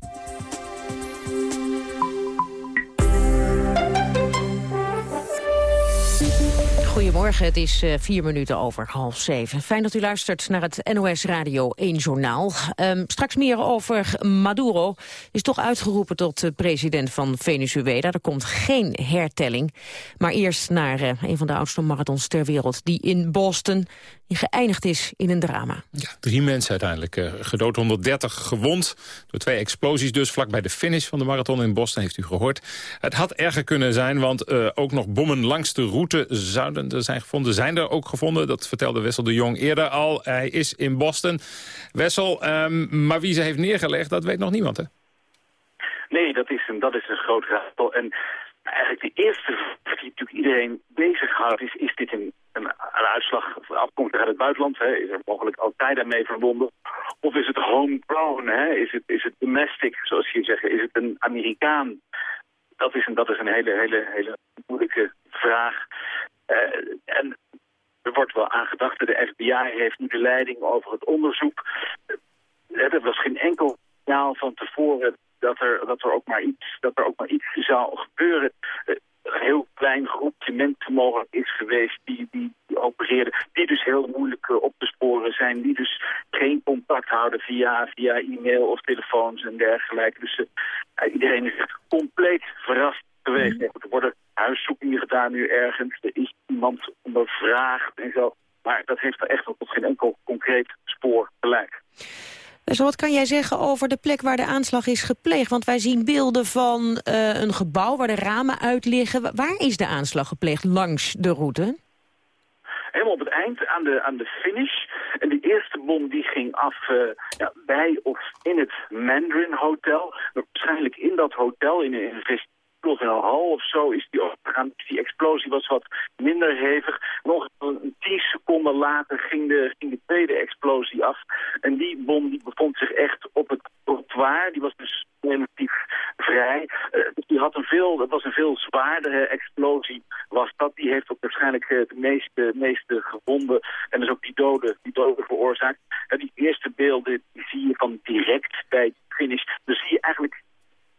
Goedemorgen, het is uh, vier minuten over half zeven. Fijn dat u luistert naar het NOS Radio 1 Journaal. Um, straks meer over Maduro. Is toch uitgeroepen tot president van Venezuela. Er komt geen hertelling. Maar eerst naar uh, een van de oudste marathons ter wereld... die in Boston die geëindigd is in een drama. Ja, drie mensen uiteindelijk. Uh, gedood 130 gewond. Door twee explosies dus vlak bij de finish van de marathon in Boston, heeft u gehoord. Het had erger kunnen zijn, want uh, ook nog bommen langs de route zouden er zijn gevonden. Zijn er ook gevonden, dat vertelde Wessel de Jong eerder al. Hij is in Boston. Wessel, um, maar wie ze heeft neergelegd, dat weet nog niemand, hè? Nee, dat is een, dat is een groot raadsel. En eigenlijk de eerste vraag die natuurlijk iedereen bezighoudt is, is dit een, een, een uitslag afkomstig uit het buitenland? Hè? Is er mogelijk altijd daarmee verbonden? Of is het homegrown? Hè? Is, het, is het domestic, zoals je zegt? Is het een Amerikaan? Dat is een, dat is een hele, hele, hele moeilijke vraag. Uh, en er wordt wel aangedacht, de FBI heeft nu de leiding over het onderzoek. Uh, er was geen enkel signaal van tevoren dat er, dat er, ook, maar iets, dat er ook maar iets zou gebeuren. Een heel klein groepje mensen mogelijk is geweest die, die, die opereerden. Die dus heel moeilijk uh, op te sporen zijn. Die dus geen contact houden via, via e-mail of telefoons en dergelijke. Dus uh, iedereen is echt compleet verrast geweest. Mm. Er worden huiszoekingen gedaan nu ergens. Er is iemand ondervraagd en zo. Maar dat heeft er echt nog tot geen enkel concreet spoor gelijk. Dus wat kan jij zeggen over de plek waar de aanslag is gepleegd? Want wij zien beelden van uh, een gebouw waar de ramen uit liggen. Waar is de aanslag gepleegd langs de route? Helemaal op het eind, aan de, aan de finish. En die eerste bom die ging af uh, ja, bij of in het Mandarin Hotel. Waarschijnlijk in dat hotel, in een of in een hal of zo is die opgegaan. Die explosie was wat minder hevig. Nog een tien seconden later ging de, ging de tweede explosie af. En die bom die bevond zich echt op het trottoir. Die was dus relatief vrij. Uh, die had een veel, dat was een veel zwaardere explosie. Was dat. Die heeft ook waarschijnlijk uh, de meeste, meeste gewonden. En dus ook die doden, die doden veroorzaakt. Uh, die eerste beelden die zie je van direct bij het finish. Dan zie je eigenlijk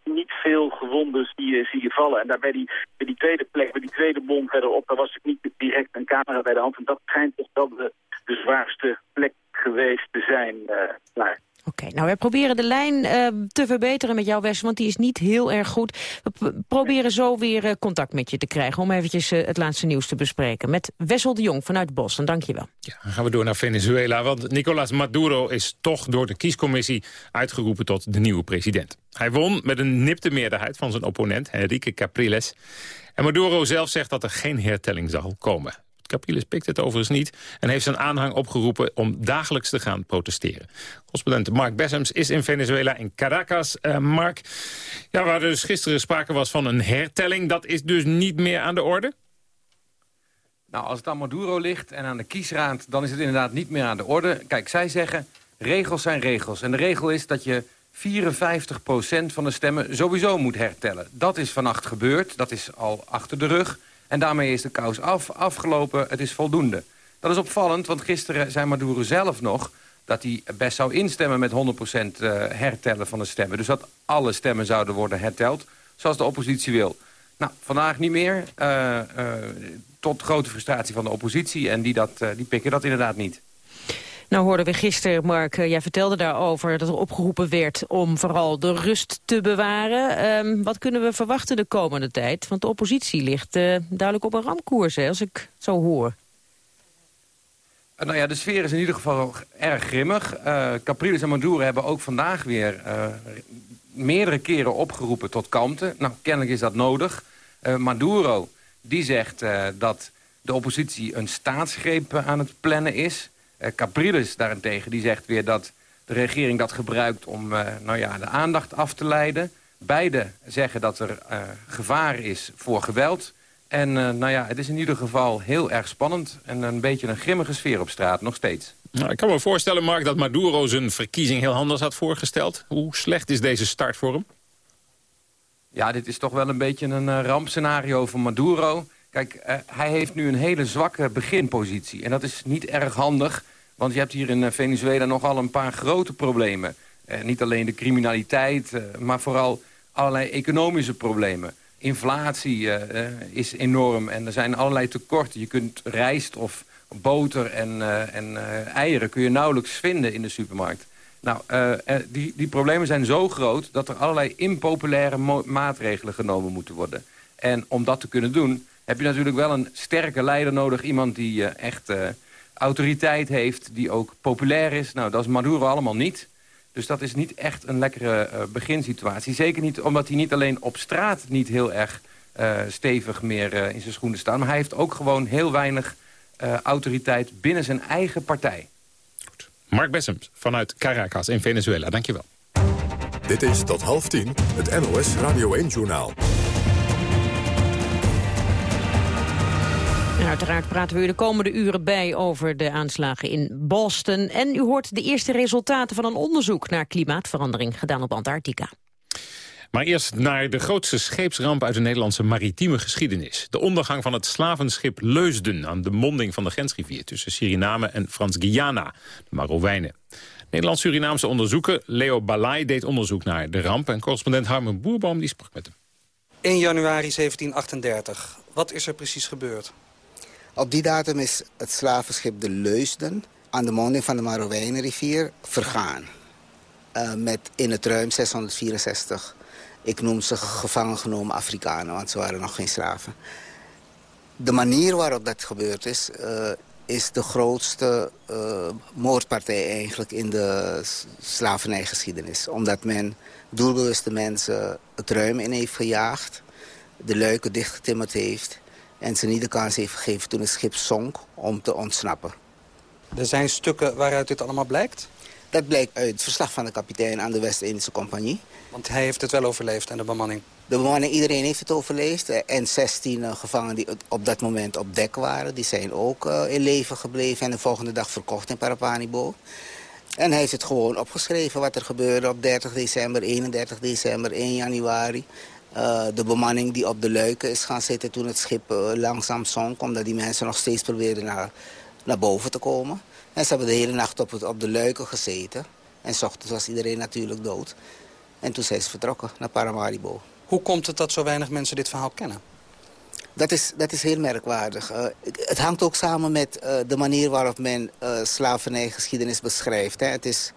niet veel gewonden zie je, zie je vallen. En daar bij die, bij die tweede plek, bij die tweede bom verderop, daar was ik niet direct een camera bij de hand. En dat schijnt toch wel de, de zwaarste plek geweest te zijn. Uh, nou, Oké, nou wij proberen de lijn uh, te verbeteren met jou, Wes, want die is niet heel erg goed. We proberen zo weer uh, contact met je te krijgen om eventjes uh, het laatste nieuws te bespreken. Met Wessel de Jong vanuit Boston, dank je wel. Ja, dan gaan we door naar Venezuela, want Nicolás Maduro is toch door de kiescommissie uitgeroepen tot de nieuwe president. Hij won met een nipte meerderheid van zijn opponent, Enrique Capriles. En Maduro zelf zegt dat er geen hertelling zal komen. Capriles pikt het overigens niet en heeft zijn aanhang opgeroepen om dagelijks te gaan protesteren. Correspondent Mark Bessems is in Venezuela, in Caracas. Uh, Mark, ja, waar dus gisteren sprake was van een hertelling, dat is dus niet meer aan de orde? Nou, als het aan Maduro ligt en aan de kiesraad, dan is het inderdaad niet meer aan de orde. Kijk, zij zeggen, regels zijn regels. En de regel is dat je 54% van de stemmen sowieso moet hertellen. Dat is vannacht gebeurd, dat is al achter de rug. En daarmee is de kous af, afgelopen, het is voldoende. Dat is opvallend, want gisteren zei Maduro zelf nog... dat hij best zou instemmen met 100% eh, hertellen van de stemmen. Dus dat alle stemmen zouden worden herteld, zoals de oppositie wil. Nou, vandaag niet meer, uh, uh, tot grote frustratie van de oppositie... en die, dat, die pikken dat inderdaad niet. Nou hoorden we gisteren, Mark, jij vertelde daarover dat er opgeroepen werd om vooral de rust te bewaren. Um, wat kunnen we verwachten de komende tijd? Want de oppositie ligt uh, duidelijk op een ramkoers, hè, als ik zo hoor. Uh, nou ja, de sfeer is in ieder geval erg grimmig. Uh, Capriles en Maduro hebben ook vandaag weer meerdere keren opgeroepen tot kalmte. Nou, kennelijk is dat nodig. Maduro, die zegt dat de oppositie een staatsgreep aan het plannen is... Eh, Capriles daarentegen, die zegt weer dat de regering dat gebruikt om uh, nou ja, de aandacht af te leiden. Beide zeggen dat er uh, gevaar is voor geweld. En nou ja, het is in ieder geval heel erg spannend en een beetje een grimmige sfeer op straat, nog steeds. Nou, ik kan me voorstellen, Mark, dat Maduro zijn verkiezing heel anders had voorgesteld. Hoe slecht is deze start voor hem? Ja, dit is toch wel een beetje een rampscenario voor Maduro. Kijk, uh, hij heeft nu een hele zwakke beginpositie. En dat is niet erg handig, want je hebt hier in uh, Venezuela nogal een paar grote problemen. Uh, niet alleen de criminaliteit, maar vooral allerlei economische problemen. Inflatie is enorm en er zijn allerlei tekorten. Je kunt rijst of boter en, en eieren kun je nauwelijks vinden in de supermarkt. Nou, die, die problemen zijn zo groot dat er allerlei impopulaire maatregelen genomen moeten worden. En om dat te kunnen doen heb je natuurlijk wel een sterke leider nodig. Iemand die uh, echt uh, autoriteit heeft, die ook populair is. Nou, dat is Maduro allemaal niet. Dus dat is niet echt een lekkere uh, beginsituatie. Zeker niet omdat hij niet alleen op straat niet heel erg stevig meer in zijn schoenen staat... maar hij heeft ook gewoon heel weinig autoriteit binnen zijn eigen partij. Goed. Mark Bessems vanuit Caracas in Venezuela. Dankjewel. Dit is tot half tien het NOS Radio 1-journaal. Uiteraard praten we u de komende uren bij over de aanslagen in Boston. En u hoort de eerste resultaten van een onderzoek naar klimaatverandering gedaan op Antarctica. Maar eerst naar de grootste scheepsramp uit de Nederlandse maritieme geschiedenis. De ondergang van het slavenschip Leusden aan de monding van de grensrivier... tussen Suriname en Frans-Guyana, de Marowijnen. Nederlands-Surinaamse onderzoeker Leo Balai deed onderzoek naar de ramp... en correspondent Harmen Boerboom die sprak met hem. 1 januari 1738. Wat is er precies gebeurd? Op die datum is het slavenschip de Leusden aan de monding van de Marowijnenrivier vergaan. Uh, met in het ruim 664, ik noem ze gevangen genomen Afrikanen, want ze waren nog geen slaven. De manier waarop dat gebeurd is, uh, is de grootste uh, moordpartij eigenlijk in de slavernijgeschiedenis. Omdat men doelbewuste mensen het ruim in heeft gejaagd, de luiken dichtgetimmerd heeft en ze niet de kans heeft gegeven toen het schip zonk om te ontsnappen. Er zijn stukken waaruit dit allemaal blijkt? Dat blijkt uit het verslag van de kapitein aan de West-Indische Compagnie. Want hij heeft het wel overleefd en de bemanning? De bemanning, iedereen heeft het overleefd. En 16 uh, gevangenen die op dat moment op dek waren... die zijn ook uh, in leven gebleven en de volgende dag verkocht in Parapanibo. En hij heeft het gewoon opgeschreven wat er gebeurde op 30 december, 31 december, 1 januari. Uh, de bemanning die op de luiken is gaan zitten toen het schip uh, langzaam zonk... omdat die mensen nog steeds probeerden naar, naar boven te komen. En ze hebben de hele nacht op, het, op de luiken gezeten. En s ochtends was iedereen natuurlijk dood. En toen zijn ze vertrokken naar Paramaribo. Hoe komt het dat zo weinig mensen dit verhaal kennen? Dat is, dat is heel merkwaardig. Uh, het hangt ook samen met uh, de manier waarop men uh, slavernijgeschiedenis beschrijft. Hè. Het is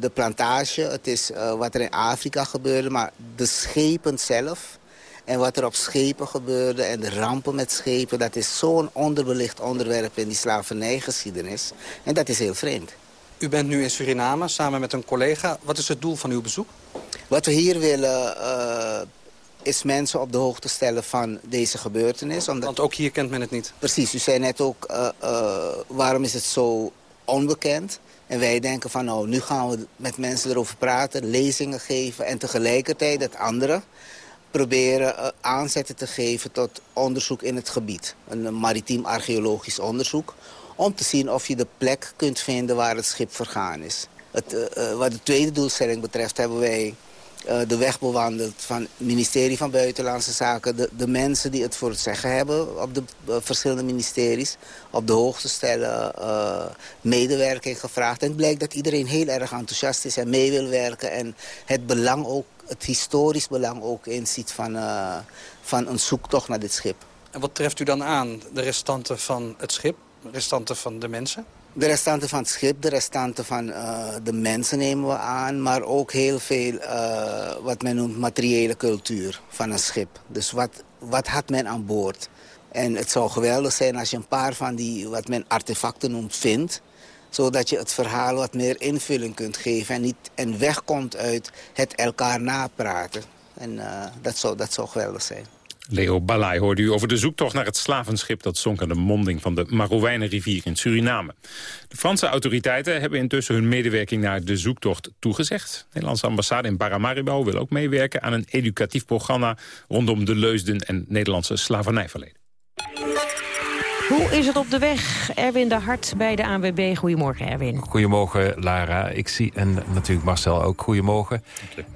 de plantage, het is wat er in Afrika gebeurde... maar de schepen zelf en wat er op schepen gebeurde... en de rampen met schepen, dat is zo'n onderbelicht onderwerp in die slavernijgeschiedenis. En dat is heel vreemd. U bent nu in Suriname samen met een collega. Wat is het doel van uw bezoek? Wat we hier willen is mensen op de hoogte stellen van deze gebeurtenis. Omdat... Want ook hier kent men het niet. Precies, u zei net ook, uh, uh, waarom is het zo onbekend? En wij denken van, nou, nu gaan we met mensen erover praten, lezingen geven... en tegelijkertijd het andere proberen uh, aanzetten te geven tot onderzoek in het gebied. Een maritiem archeologisch onderzoek. Om te zien of je de plek kunt vinden waar het schip vergaan is. Het, eh, wat de tweede doelstelling betreft hebben wij de weg bewandeld van het ministerie van Buitenlandse Zaken. De, de mensen die het voor het zeggen hebben op de uh, verschillende ministeries. Op de hoogste stellen uh, medewerking gevraagd. En het blijkt dat iedereen heel erg enthousiast is en mee wil werken. En het belang ook, het historisch belang ook inziet van, van een zoektocht naar dit schip. En wat treft u dan aan? De restanten van het schip? Restanten van de mensen? De restanten van het schip, de restanten van uh, de mensen nemen we aan... maar ook heel veel uh, wat men noemt materiële cultuur van een schip. Dus wat, wat had men aan boord? En het zou geweldig zijn als je een paar van die, wat men artefacten noemt, vindt zodat je het verhaal wat meer invulling kunt geven... en, niet, en wegkomt uit het elkaar napraten. En uh, dat, zou, dat zou geweldig zijn. Leo Balai hoorde u over de zoektocht naar het slavenschip... dat zonk aan de monding van de Marowijnenrivier in Suriname. De Franse autoriteiten hebben intussen hun medewerking naar de zoektocht toegezegd. De Nederlandse ambassade in Paramaribo wil ook meewerken aan een educatief programma... rondom de leusden en Nederlandse slavernijverleden. Hoe is het op de weg? Erwin de Hart bij de ANWB. Goedemorgen, Erwin. Goedemorgen, Lara. Ik zie, en natuurlijk Marcel ook, goedemorgen.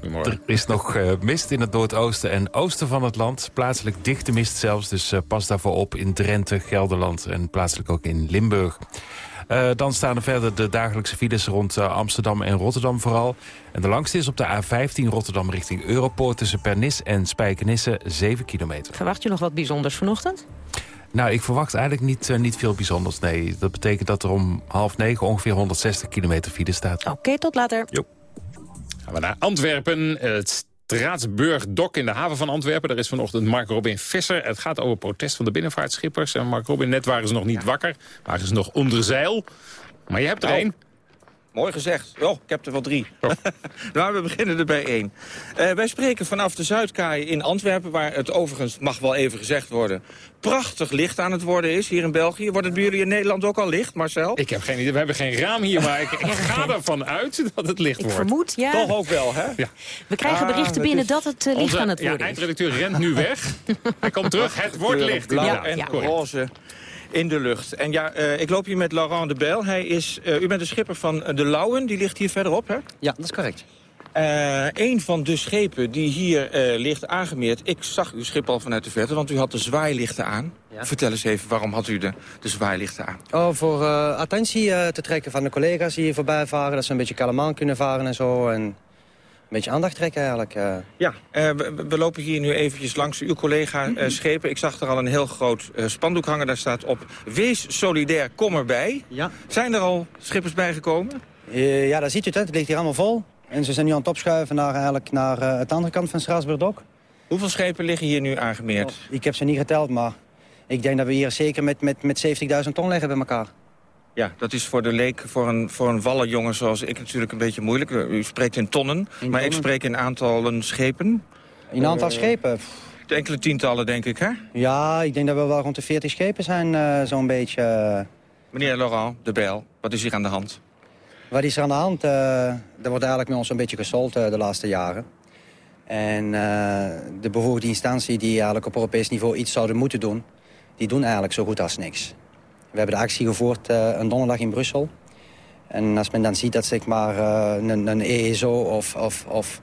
Goedemorgen. Er is nog uh, mist in het noordoosten en oosten van het land. Plaatselijk dichte mist zelfs, dus uh, pas daarvoor op in Drenthe, Gelderland... en plaatselijk ook in Limburg. Uh, dan staan er verder de dagelijkse files rond uh, Amsterdam en Rotterdam vooral. En de langste is op de A15 Rotterdam richting Europoort... tussen Pernis en Spijkenisse, 7 kilometer. Verwacht je nog wat bijzonders vanochtend? Nou, ik verwacht eigenlijk niet, uh, niet veel bijzonders, nee. Dat betekent dat er om half negen ongeveer 160 kilometer file staat. Oké, okay, tot later. Jo. Gaan we naar Antwerpen. Het Straatsburg Dok in de haven van Antwerpen. Daar is vanochtend Mark Robin Visser. Het gaat over protest van de binnenvaartschippers. En Mark Robin, net waren ze nog niet ja. wakker. Waren ze nog onder zeil. Maar je hebt er nou, één. Mooi gezegd. Oh, ik heb er wel drie. Oh. maar we beginnen er bij één. Uh, wij spreken vanaf de Zuidkaai in Antwerpen... waar het overigens, mag wel even gezegd worden... prachtig licht aan het worden is hier in België. Wordt het bij jullie in Nederland ook al licht, Marcel? Ik heb geen idee. We hebben geen raam hier, maar ik, ik ga ervan uit dat het licht ik wordt. vermoed, ja. Toch ook wel, hè? Ja. We krijgen Ah, berichten dat binnen is- dat het uh, licht Onze aan het ja, worden is. eindredacteur rent nu weg. Hij komt terug. Het wordt licht. Blauw inderdaad. en ja. roze in de lucht. En ja, eh, ik loop hier met Laurent de Bijl. Hij is, eh, u bent de schipper van eh, de Lauwen, die ligt hier verderop, hè? Ja, dat is correct. Eh, een van de schepen die hier ligt aangemeerd... ik zag uw schip al vanuit de verte, want u had de zwaailichten aan. Ja. Vertel eens even, waarom had u de, de zwaailichten aan? Oh, voor eh, attentie te trekken van de collega's die hier voorbij varen. Dat ze een beetje kalamaan kunnen varen en zo. En een beetje aandacht trekken eigenlijk. eh. Ja, eh, we, we lopen hier nu eventjes langs uw collega-schepen. ik zag er al een heel groot eh, spandoek hangen. Daar staat op, wees solidair, kom erbij. Ja. Zijn er al schippers bijgekomen? Eh, ja, daar ziet u het, hè. het ligt hier allemaal vol. En ze zijn nu aan het opschuiven naar, eigenlijk naar eh, het andere kant van Straatsburg Dok. Hoeveel schepen liggen hier nu aangemeerd? Ik heb ze niet geteld, maar ik denk dat we hier zeker met, met, met 70.000 ton liggen bij elkaar. Ja, dat is voor de leek, voor een, voor een wallenjongen zoals ik natuurlijk een beetje moeilijk. U spreekt in tonnen, maar ik spreek in aantallen schepen. In een aantal Eh, schepen? pff, Enkele tientallen, denk ik, hè? Ja, ik denk dat we wel rond de 40 schepen zijn, eh, zo'n beetje. eh. Meneer Laurent de Bijl, wat is hier aan de hand? Wat is er aan de hand? Eh, er wordt eigenlijk met ons een beetje gesold eh, de laatste jaren. En eh, de bevoegde instantie die eigenlijk op Europees niveau iets zouden moeten doen... die doen eigenlijk zo goed als niks. We hebben de actie gevoerd eh, een donderdag in Brussel. En als men dan ziet dat zeg maar, eh, een, een ESO of, of, of,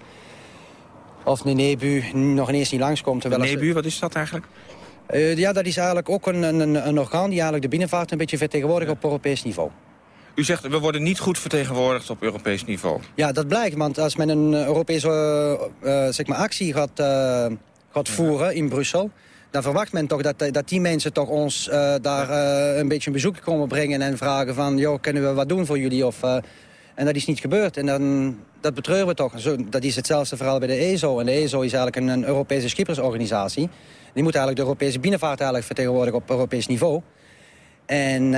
of een NEBU nog ineens niet langskomt... terwijl ze- NEBU, wat is dat eigenlijk? Eh, ja, dat is eigenlijk ook een, een, een orgaan die eigenlijk de binnenvaart een beetje vertegenwoordigt op Europees niveau. U zegt, we worden niet goed vertegenwoordigd op Europees niveau. Ja, dat blijkt, want als men een Europese zeg maar actie gaat, gaat voeren in Brussel... dan verwacht men toch dat, dat die mensen toch ons eh, daar eh, een beetje een bezoek komen brengen... en vragen van, joh, kunnen we wat doen voor jullie? Of, eh, en dat is niet gebeurd. En dan, dat betreuren we toch. Zo, dat is hetzelfde verhaal bij de ESO. En de ESO is eigenlijk een, een Europese schippersorganisatie. Die moet eigenlijk de Europese binnenvaart eigenlijk vertegenwoordigen op Europees niveau. En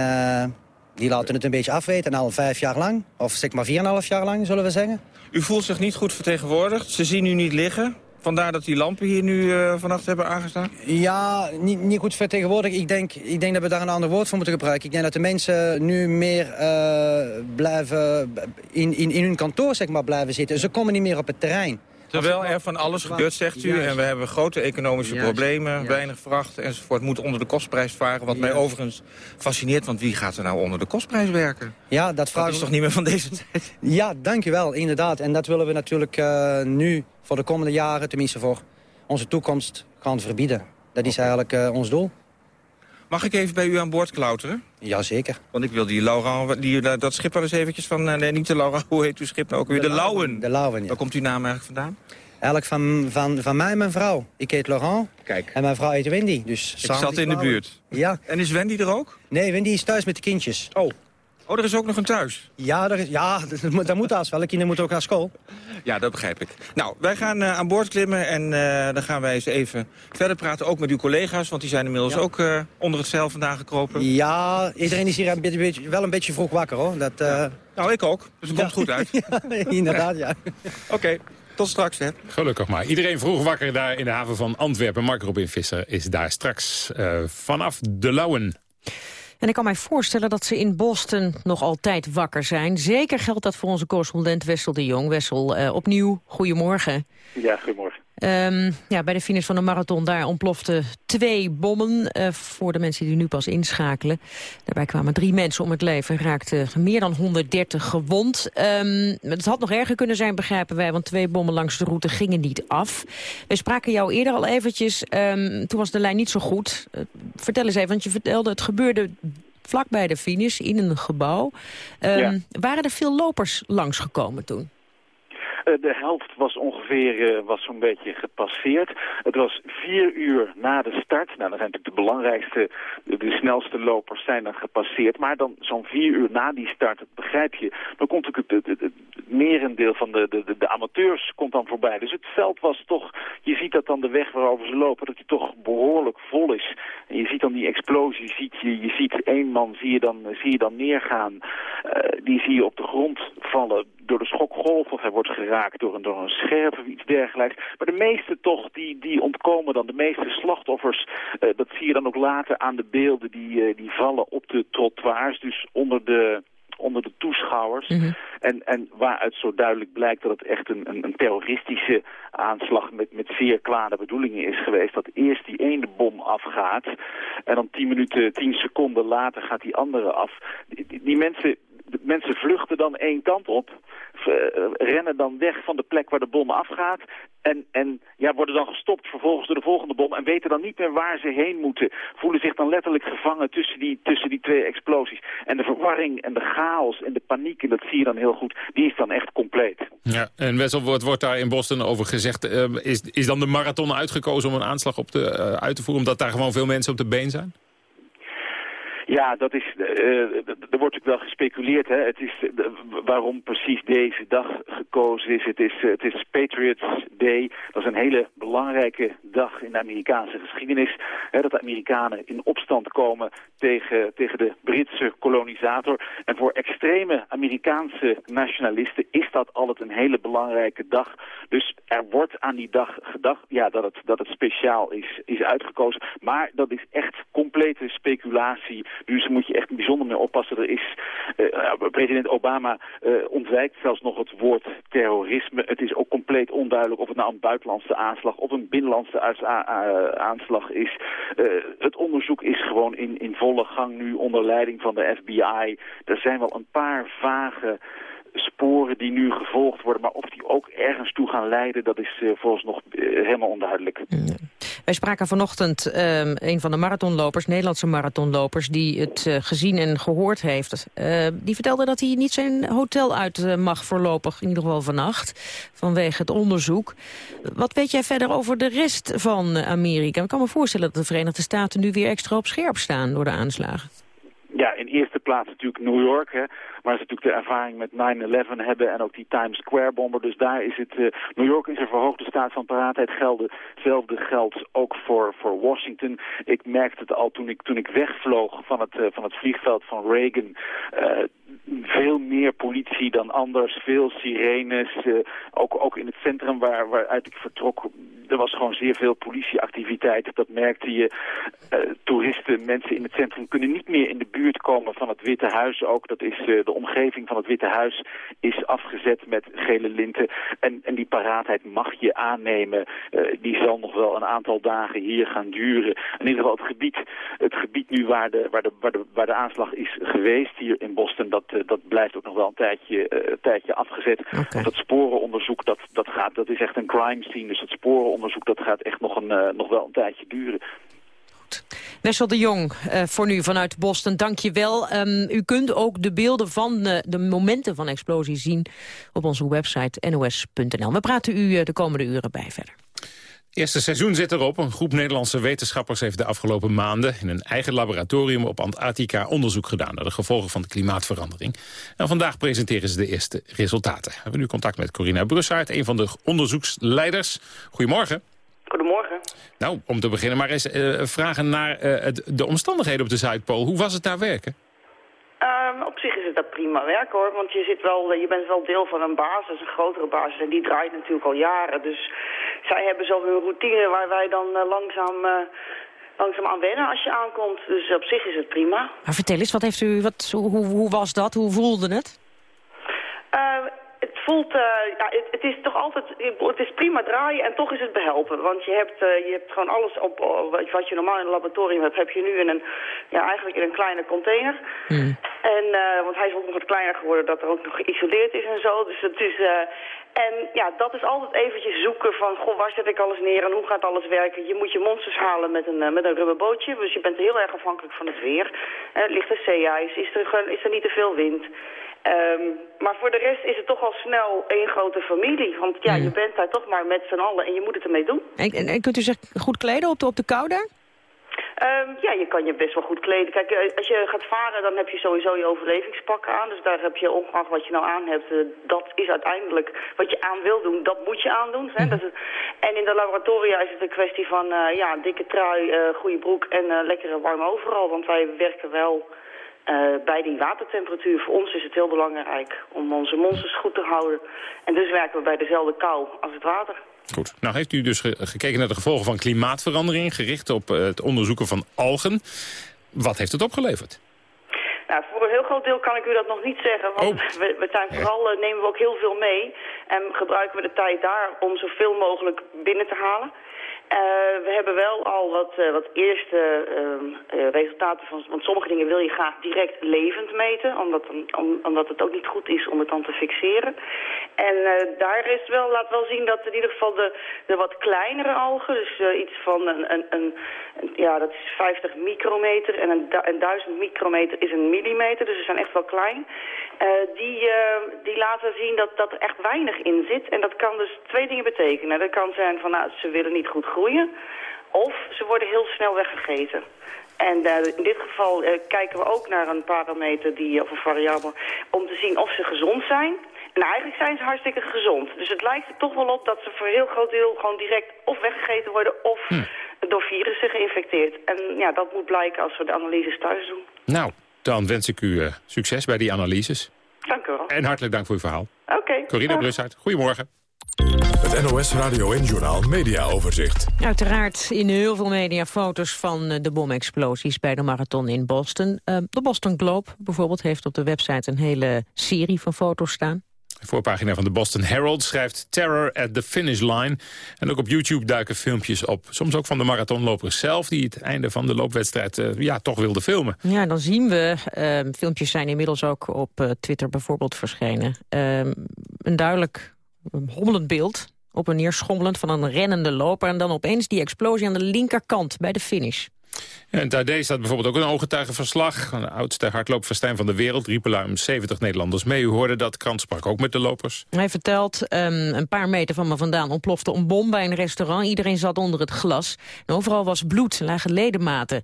die laten het een beetje afweten, al vijf jaar lang. Of zeg maar 4,5 jaar lang, zullen we zeggen. U voelt zich niet goed vertegenwoordigd. Ze zien u niet liggen. Vandaar dat die lampen hier nu eh, vannacht hebben aangestaan. Ja, niet, niet goed vertegenwoordigd. Ik denk, ik denk dat we daar een ander woord voor moeten gebruiken. Ik denk dat de mensen nu meer eh, blijven in, in, in hun kantoor zeg maar, blijven zitten. Ze komen niet meer op het terrein. Terwijl er van alles gebeurt, zegt u. En we hebben grote economische problemen, weinig vracht enzovoort. Moet onder de kostprijs varen. Wat mij overigens fascineert, want wie gaat er nou onder de kostprijs werken? Ja, dat, vragen dat is toch niet meer van deze tijd? Ja, dankjewel, inderdaad. En dat willen we natuurlijk uh, nu, voor de komende jaren, tenminste voor onze toekomst, gaan verbieden. Dat is eigenlijk uh, ons doel. Mag ik even bij u aan boord klauteren? Jazeker. Want ik wil die Laura, die, dat schip wel eens eventjes van... Nee, niet de Laura, hoe heet uw schip nou ook weer? De, de Lauwen. De Lauwen, ja. Waar komt uw naam eigenlijk vandaan? Eigenlijk van, van, van mij en mijn vrouw. Ik heet Laurent. Kijk. En mijn vrouw heet Wendy. Dus ik zat in de buurt. Ja. En is Wendy er ook? Nee, Wendy is thuis met de kindjes. Oh. Oh, er is ook nog een thuis? Ja, er is, ja dat moet als wel. De kinderen moeten ook naar school. Ja, dat begrijp ik. Nou, wij gaan uh, aan boord klimmen en uh, dan gaan wij eens even verder praten. Ook met uw collega's, want die zijn inmiddels ja. ook uh, onder het zeil vandaan gekropen. Ja, iedereen is hier een beetje, wel een beetje vroeg wakker, hoor. Dat, ja. Nou, ik ook. Dus het komt goed uit. inderdaad, ja. Oké. Okay. Tot straks, hè. Gelukkig maar. Iedereen vroeg wakker daar in de haven van Antwerpen. Mark Robin Visser is daar straks uh, vanaf de Lauwen. En ik kan mij voorstellen dat ze in Boston nog altijd wakker zijn. Zeker geldt dat voor onze correspondent Wessel de Jong. Wessel, uh, opnieuw, goedemorgen. Ja, goedemorgen. Um, ja, bij de finish van de marathon daar ontploften twee bommen. Uh, voor de mensen die nu pas inschakelen. Daarbij kwamen drie mensen om het leven. Raakten meer dan 130 gewond. Um, het had nog erger kunnen zijn, begrijpen wij. Want twee bommen langs de route gingen niet af. We spraken jou eerder al eventjes. Um, toen was de lijn niet zo goed. Uh, vertel eens even, want je vertelde het gebeurde vlak bij de finish in een gebouw. Ja. Waren er veel lopers langsgekomen toen? De helft was ongeveer was zo'n beetje gepasseerd. Het was vier uur na de start. Nou, dan zijn natuurlijk de belangrijkste, de, snelste lopers zijn dan gepasseerd. Maar dan zo'n vier uur na die start, dat begrijp je, dan komt natuurlijk het, merendeel van de, de, de, amateurs komt dan voorbij. Dus het veld was toch, je ziet dat dan de weg waarover ze lopen, dat die toch behoorlijk vol is. En je ziet dan die explosie, ziet je, je ziet één man, zie je dan, zie je dan neergaan. Uh, die zie je op de grond vallen door de schokgolf of hij wordt geraakt door een, door een scherp of iets dergelijks. Maar de meeste toch, die, die ontkomen dan. De meeste slachtoffers, uh, dat zie je dan ook later aan de beelden, die, uh, die vallen op de trottoirs. Dus onder de onder de toeschouwers. Mm -hmm. en, en waaruit zo duidelijk blijkt dat het echt een, een, een terroristische aanslag met, met zeer kwade bedoelingen is geweest. Dat eerst die ene bom afgaat en dan tien minuten, tien seconden later gaat die andere af. Die, die, die mensen de mensen vluchten dan één kant op, uh, rennen dan weg van de plek waar de bom afgaat en, en ja, worden dan gestopt vervolgens door de volgende bom en weten dan niet meer waar ze heen moeten. Voelen zich dan letterlijk gevangen tussen die, tussen die twee explosies. En de verwarring en de chaos en de paniek, en dat zie je dan heel goed, die is dan echt compleet. Ja, en Wessel, wordt, daar in Boston over gezegd, uh, is, is dan de marathon uitgekozen om een aanslag op te, uh, uit te voeren, omdat daar gewoon veel mensen op de been zijn? Ja, dat is, uh, er wordt natuurlijk wel gespeculeerd. Hè. Het is uh, waarom precies deze dag gekozen is. Het is, het is Patriots Day. Dat is een hele belangrijke dag in de Amerikaanse geschiedenis. Hè, dat de Amerikanen in opstand komen tegen, tegen de Britse kolonisator. En voor extreme Amerikaanse nationalisten is dat altijd een hele belangrijke dag. Dus er wordt aan die dag gedacht ja, dat, het, dat het speciaal is, is uitgekozen. Maar dat is echt complete speculatie. Dus moet je echt bijzonder mee oppassen. Er is, uh, president Obama uh, ontwijkt zelfs nog het woord terrorisme. Het is ook compleet onduidelijk of het nou een buitenlandse aanslag of een binnenlandse aanslag is. Uh, het onderzoek is gewoon in, in volle gang nu onder leiding van de FBI. Er zijn wel een paar vage sporen die nu gevolgd worden. Maar of die ook ergens toe gaan leiden, dat is uh, volgens nog uh, helemaal onduidelijk. Ja. Wij spraken vanochtend um, een van de marathonlopers, Nederlandse marathonlopers... die het uh, gezien en gehoord heeft. die vertelde dat hij niet zijn hotel uit mag voorlopig, in ieder geval vannacht... vanwege het onderzoek. Wat weet jij verder over de rest van Amerika? Ik kan me voorstellen dat de Verenigde Staten nu weer extra op scherp staan door de aanslagen. Ja, in eerste plaats natuurlijk New York, hè, waar ze natuurlijk de ervaring met 9-11 hebben en ook die Times Square bomber. Dus daar is het, uh, New York is een verhoogde staat van paraatheid gelden. Hetzelfde geldt ook voor, voor Washington. Ik merkte het al toen ik, toen ik wegvloog van het, uh, van het vliegveld van Reagan. Uh, veel meer politie dan anders, veel sirenes. ook, ook in het centrum waar, waaruit ik vertrok, er was gewoon zeer veel politieactiviteit. Dat merkte je. toeristen, mensen in het centrum kunnen niet meer in de buurt komen van het Witte Huis ook. Dat is de omgeving van het Witte Huis is afgezet met gele linten. En, en die paraatheid mag je aannemen. die zal nog wel een aantal dagen hier gaan duren. In ieder geval het gebied, het gebied nu waar de, waar de, waar de, waar de aanslag is geweest hier in Boston, dat, dat blijft ook nog wel een tijdje, een tijdje afgezet. Okay. Dat sporenonderzoek, dat, dat, gaat, dat is echt een crime scene. Dus dat sporenonderzoek, dat gaat echt nog, een, nog wel een tijdje duren. Wessel de Jong, uh, voor nu vanuit Boston, dank je wel. Um, u kunt ook de beelden van uh, de momenten van explosie zien op onze website nos.nl. We praten u uh, de komende uren bij verder. Eerste seizoen zit erop. Een groep Nederlandse wetenschappers heeft de afgelopen maanden... in een eigen laboratorium op Antarctica onderzoek gedaan... naar de gevolgen van de klimaatverandering. En vandaag presenteren ze de eerste resultaten. We hebben nu contact met Corina Brussaert, een van de onderzoeksleiders. Goedemorgen. Nou, om te beginnen maar eens uh, vragen naar uh, het, de omstandigheden op de Zuidpool. Hoe was het daar werken? Um, op zich is het dat prima werk hoor, want je, zit wel, je bent wel deel van een basis, een grotere basis. En die draait natuurlijk al jaren. Dus zij hebben zo hun routine waar wij dan uh, langzaam, langzaam aan wennen als je aankomt. Dus op zich is het prima. Maar vertel eens, wat heeft u, wat, hoe, hoe was dat? Hoe voelde het? Het voelt, uh, ja, het, het, is toch altijd, het is prima draaien en toch is het behelpen. Want je hebt, uh, je hebt gewoon alles op, uh, wat je normaal in een laboratorium hebt, heb je nu in een, ja, eigenlijk in een kleine container. Hmm. En, want hij is ook nog wat kleiner geworden, dat er ook nog geïsoleerd is en zo. Dus het is, en ja, dat is altijd eventjes zoeken van, goh, waar zet ik alles neer en hoe gaat alles werken? Je moet je monsters halen met een, met een rubberbootje, dus je bent heel erg afhankelijk van het weer. ligt er zeeijs, is er, is er niet te veel wind? Um, maar voor de rest is het toch al snel één grote familie. Want ja, je bent daar toch maar met z'n allen en je moet het ermee doen. En, en, kunt u zich goed kleden op de, op de kou daar? Um, ja, je kan je best wel goed kleden. Kijk, eh, als je gaat varen, dan heb je sowieso je overlevingspak aan. Dus daar heb je ongeacht wat je nou aan hebt. Uh, dat is uiteindelijk wat je aan wil doen, dat moet je aandoen. Hè? Dat is en in de laboratoria is het een kwestie van uh, ja, dikke trui, goede broek en lekkere warm overal. Want wij werken wel uh, bij die watertemperatuur. Voor ons is het heel belangrijk om onze monsters goed te houden. En dus werken we bij dezelfde kou als het water. Goed. Nou heeft u dus gekeken naar de gevolgen van klimaatverandering... gericht op uh, het onderzoeken van algen. Wat heeft het opgeleverd? Nou, voor een heel groot deel kan ik u dat nog niet zeggen. Want oh. we, we, zijn vooral, uh, nemen we ook heel veel mee. En gebruiken we de tijd daar om zoveel mogelijk binnen te halen. Uh, we hebben wel al wat, uh, wat eerste uh, resultaten van... Want sommige dingen wil je graag direct levend meten... omdat, om, omdat het ook niet goed is om het dan te fixeren. En daar is wel, laat wel zien dat in ieder geval de, de wat kleinere algen... dus iets van een, een, een, Ja, dat is 50 micrometer en een, een 1000 micrometer is een millimeter. Dus ze zijn echt wel klein. die, die laten zien dat, dat er echt weinig in zit. En dat kan dus twee dingen betekenen. Dat kan zijn van, nou, ze willen niet goed groeien. Of ze worden heel snel weggegeten. En uh, in dit geval uh, kijken we ook naar een parameter, die, of een variabele, om te zien of ze gezond zijn. En eigenlijk zijn ze hartstikke gezond. Dus het lijkt er toch wel op dat ze voor een heel groot deel gewoon direct of weggegeten worden of hm. door virussen geïnfecteerd. En ja, dat moet blijken als we de analyses thuis doen. Nou, dan wens ik u uh, succes bij die analyses. Dank u wel. En hartelijk dank voor uw verhaal. Oké. Okay, Corina goedemorgen. Het NOS Radio en Journaal Media Overzicht. Uiteraard in heel veel media foto's van eh, de bomexplosies bij de marathon in Boston. Uh, de Boston Globe bijvoorbeeld heeft op de website een hele serie van foto's staan. De voorpagina van de Boston Herald schrijft Terror at the Finish Line. En ook op YouTube duiken filmpjes op. Soms ook van de marathonlopers zelf... die het einde van de loopwedstrijd uh, ja, toch wilden filmen. Ja, dan zien we... Uh, filmpjes zijn inmiddels ook op Twitter bijvoorbeeld verschenen. Ehm, een duidelijk hommelend beeld op en neer schommelend van een rennende loper... en dan opeens die explosie aan de linkerkant bij de finish. En daar staat bijvoorbeeld ook een ogetuigenverslag. De oudste hardloopfestijn van de wereld riepen ruim 70 Nederlanders mee. U hoorde dat, krant sprak ook met de lopers. Hij vertelt, um, een paar meter van me vandaan ontplofte een bom bij een restaurant. Iedereen zat onder het glas. Overal was bloed, lagen ledematen.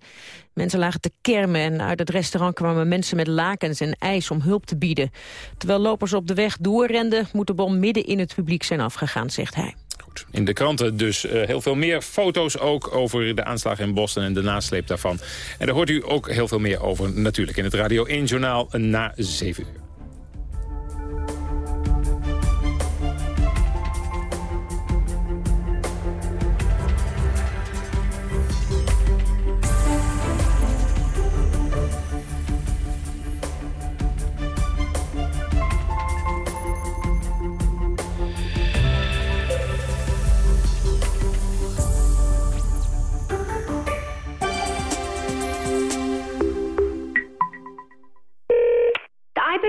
Mensen lagen te kermen en uit het restaurant kwamen mensen met lakens en ijs om hulp te bieden. Terwijl lopers op de weg doorrenden, moet de bom midden in het publiek zijn afgegaan, zegt hij. In de kranten dus uh, heel veel meer foto's ook over de aanslag in Boston en de nasleep daarvan. En daar hoort u ook heel veel meer over natuurlijk in het Radio 1 Journaal na 7 uur.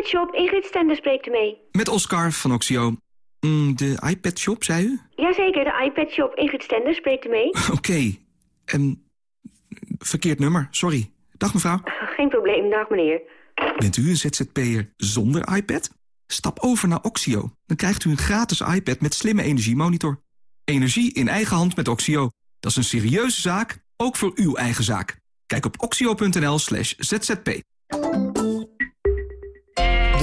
iPad-shop, Ingrid Stender spreekt ermee. Met Oscar van Oxio. Mm, de iPad-shop, zei u? Jazeker, de iPad-shop, Ingrid Stender spreekt ermee. Oké. En verkeerd nummer, sorry. Dag mevrouw. Geen probleem, dag meneer. Bent u een ZZP'er zonder iPad? Stap over naar Oxio. Dan krijgt u een gratis iPad met slimme energiemonitor. Energie in eigen hand met Oxio. Dat is een serieuze zaak, ook voor uw eigen zaak. Kijk op oxio.nl slash zzp.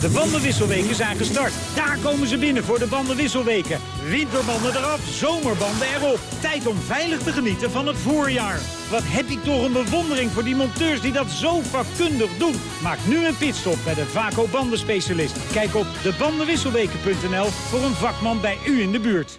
De bandenwisselweken zijn gestart. Daar komen ze binnen voor de bandenwisselweken. Winterbanden eraf, zomerbanden erop. Tijd om veilig te genieten van het voorjaar. Wat heb ik toch een bewondering voor die monteurs die dat zo vakkundig doen. Maak nu een pitstop bij de Vaco bandenspecialist. Kijk op debandenwisselweken.nl voor een vakman bij u in de buurt.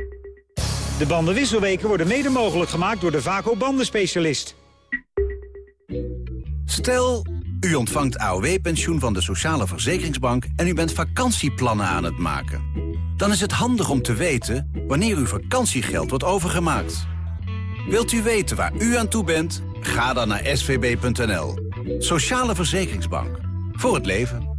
De bandenwisselweken worden mede mogelijk gemaakt door de Vaco bandenspecialist. Stel, u ontvangt AOW-pensioen van de Sociale Verzekeringsbank... en u bent vakantieplannen aan het maken. Dan is het handig om te weten wanneer uw vakantiegeld wordt overgemaakt. Wilt u weten waar u aan toe bent? Ga dan naar svb.nl. Sociale Verzekeringsbank. Voor het leven.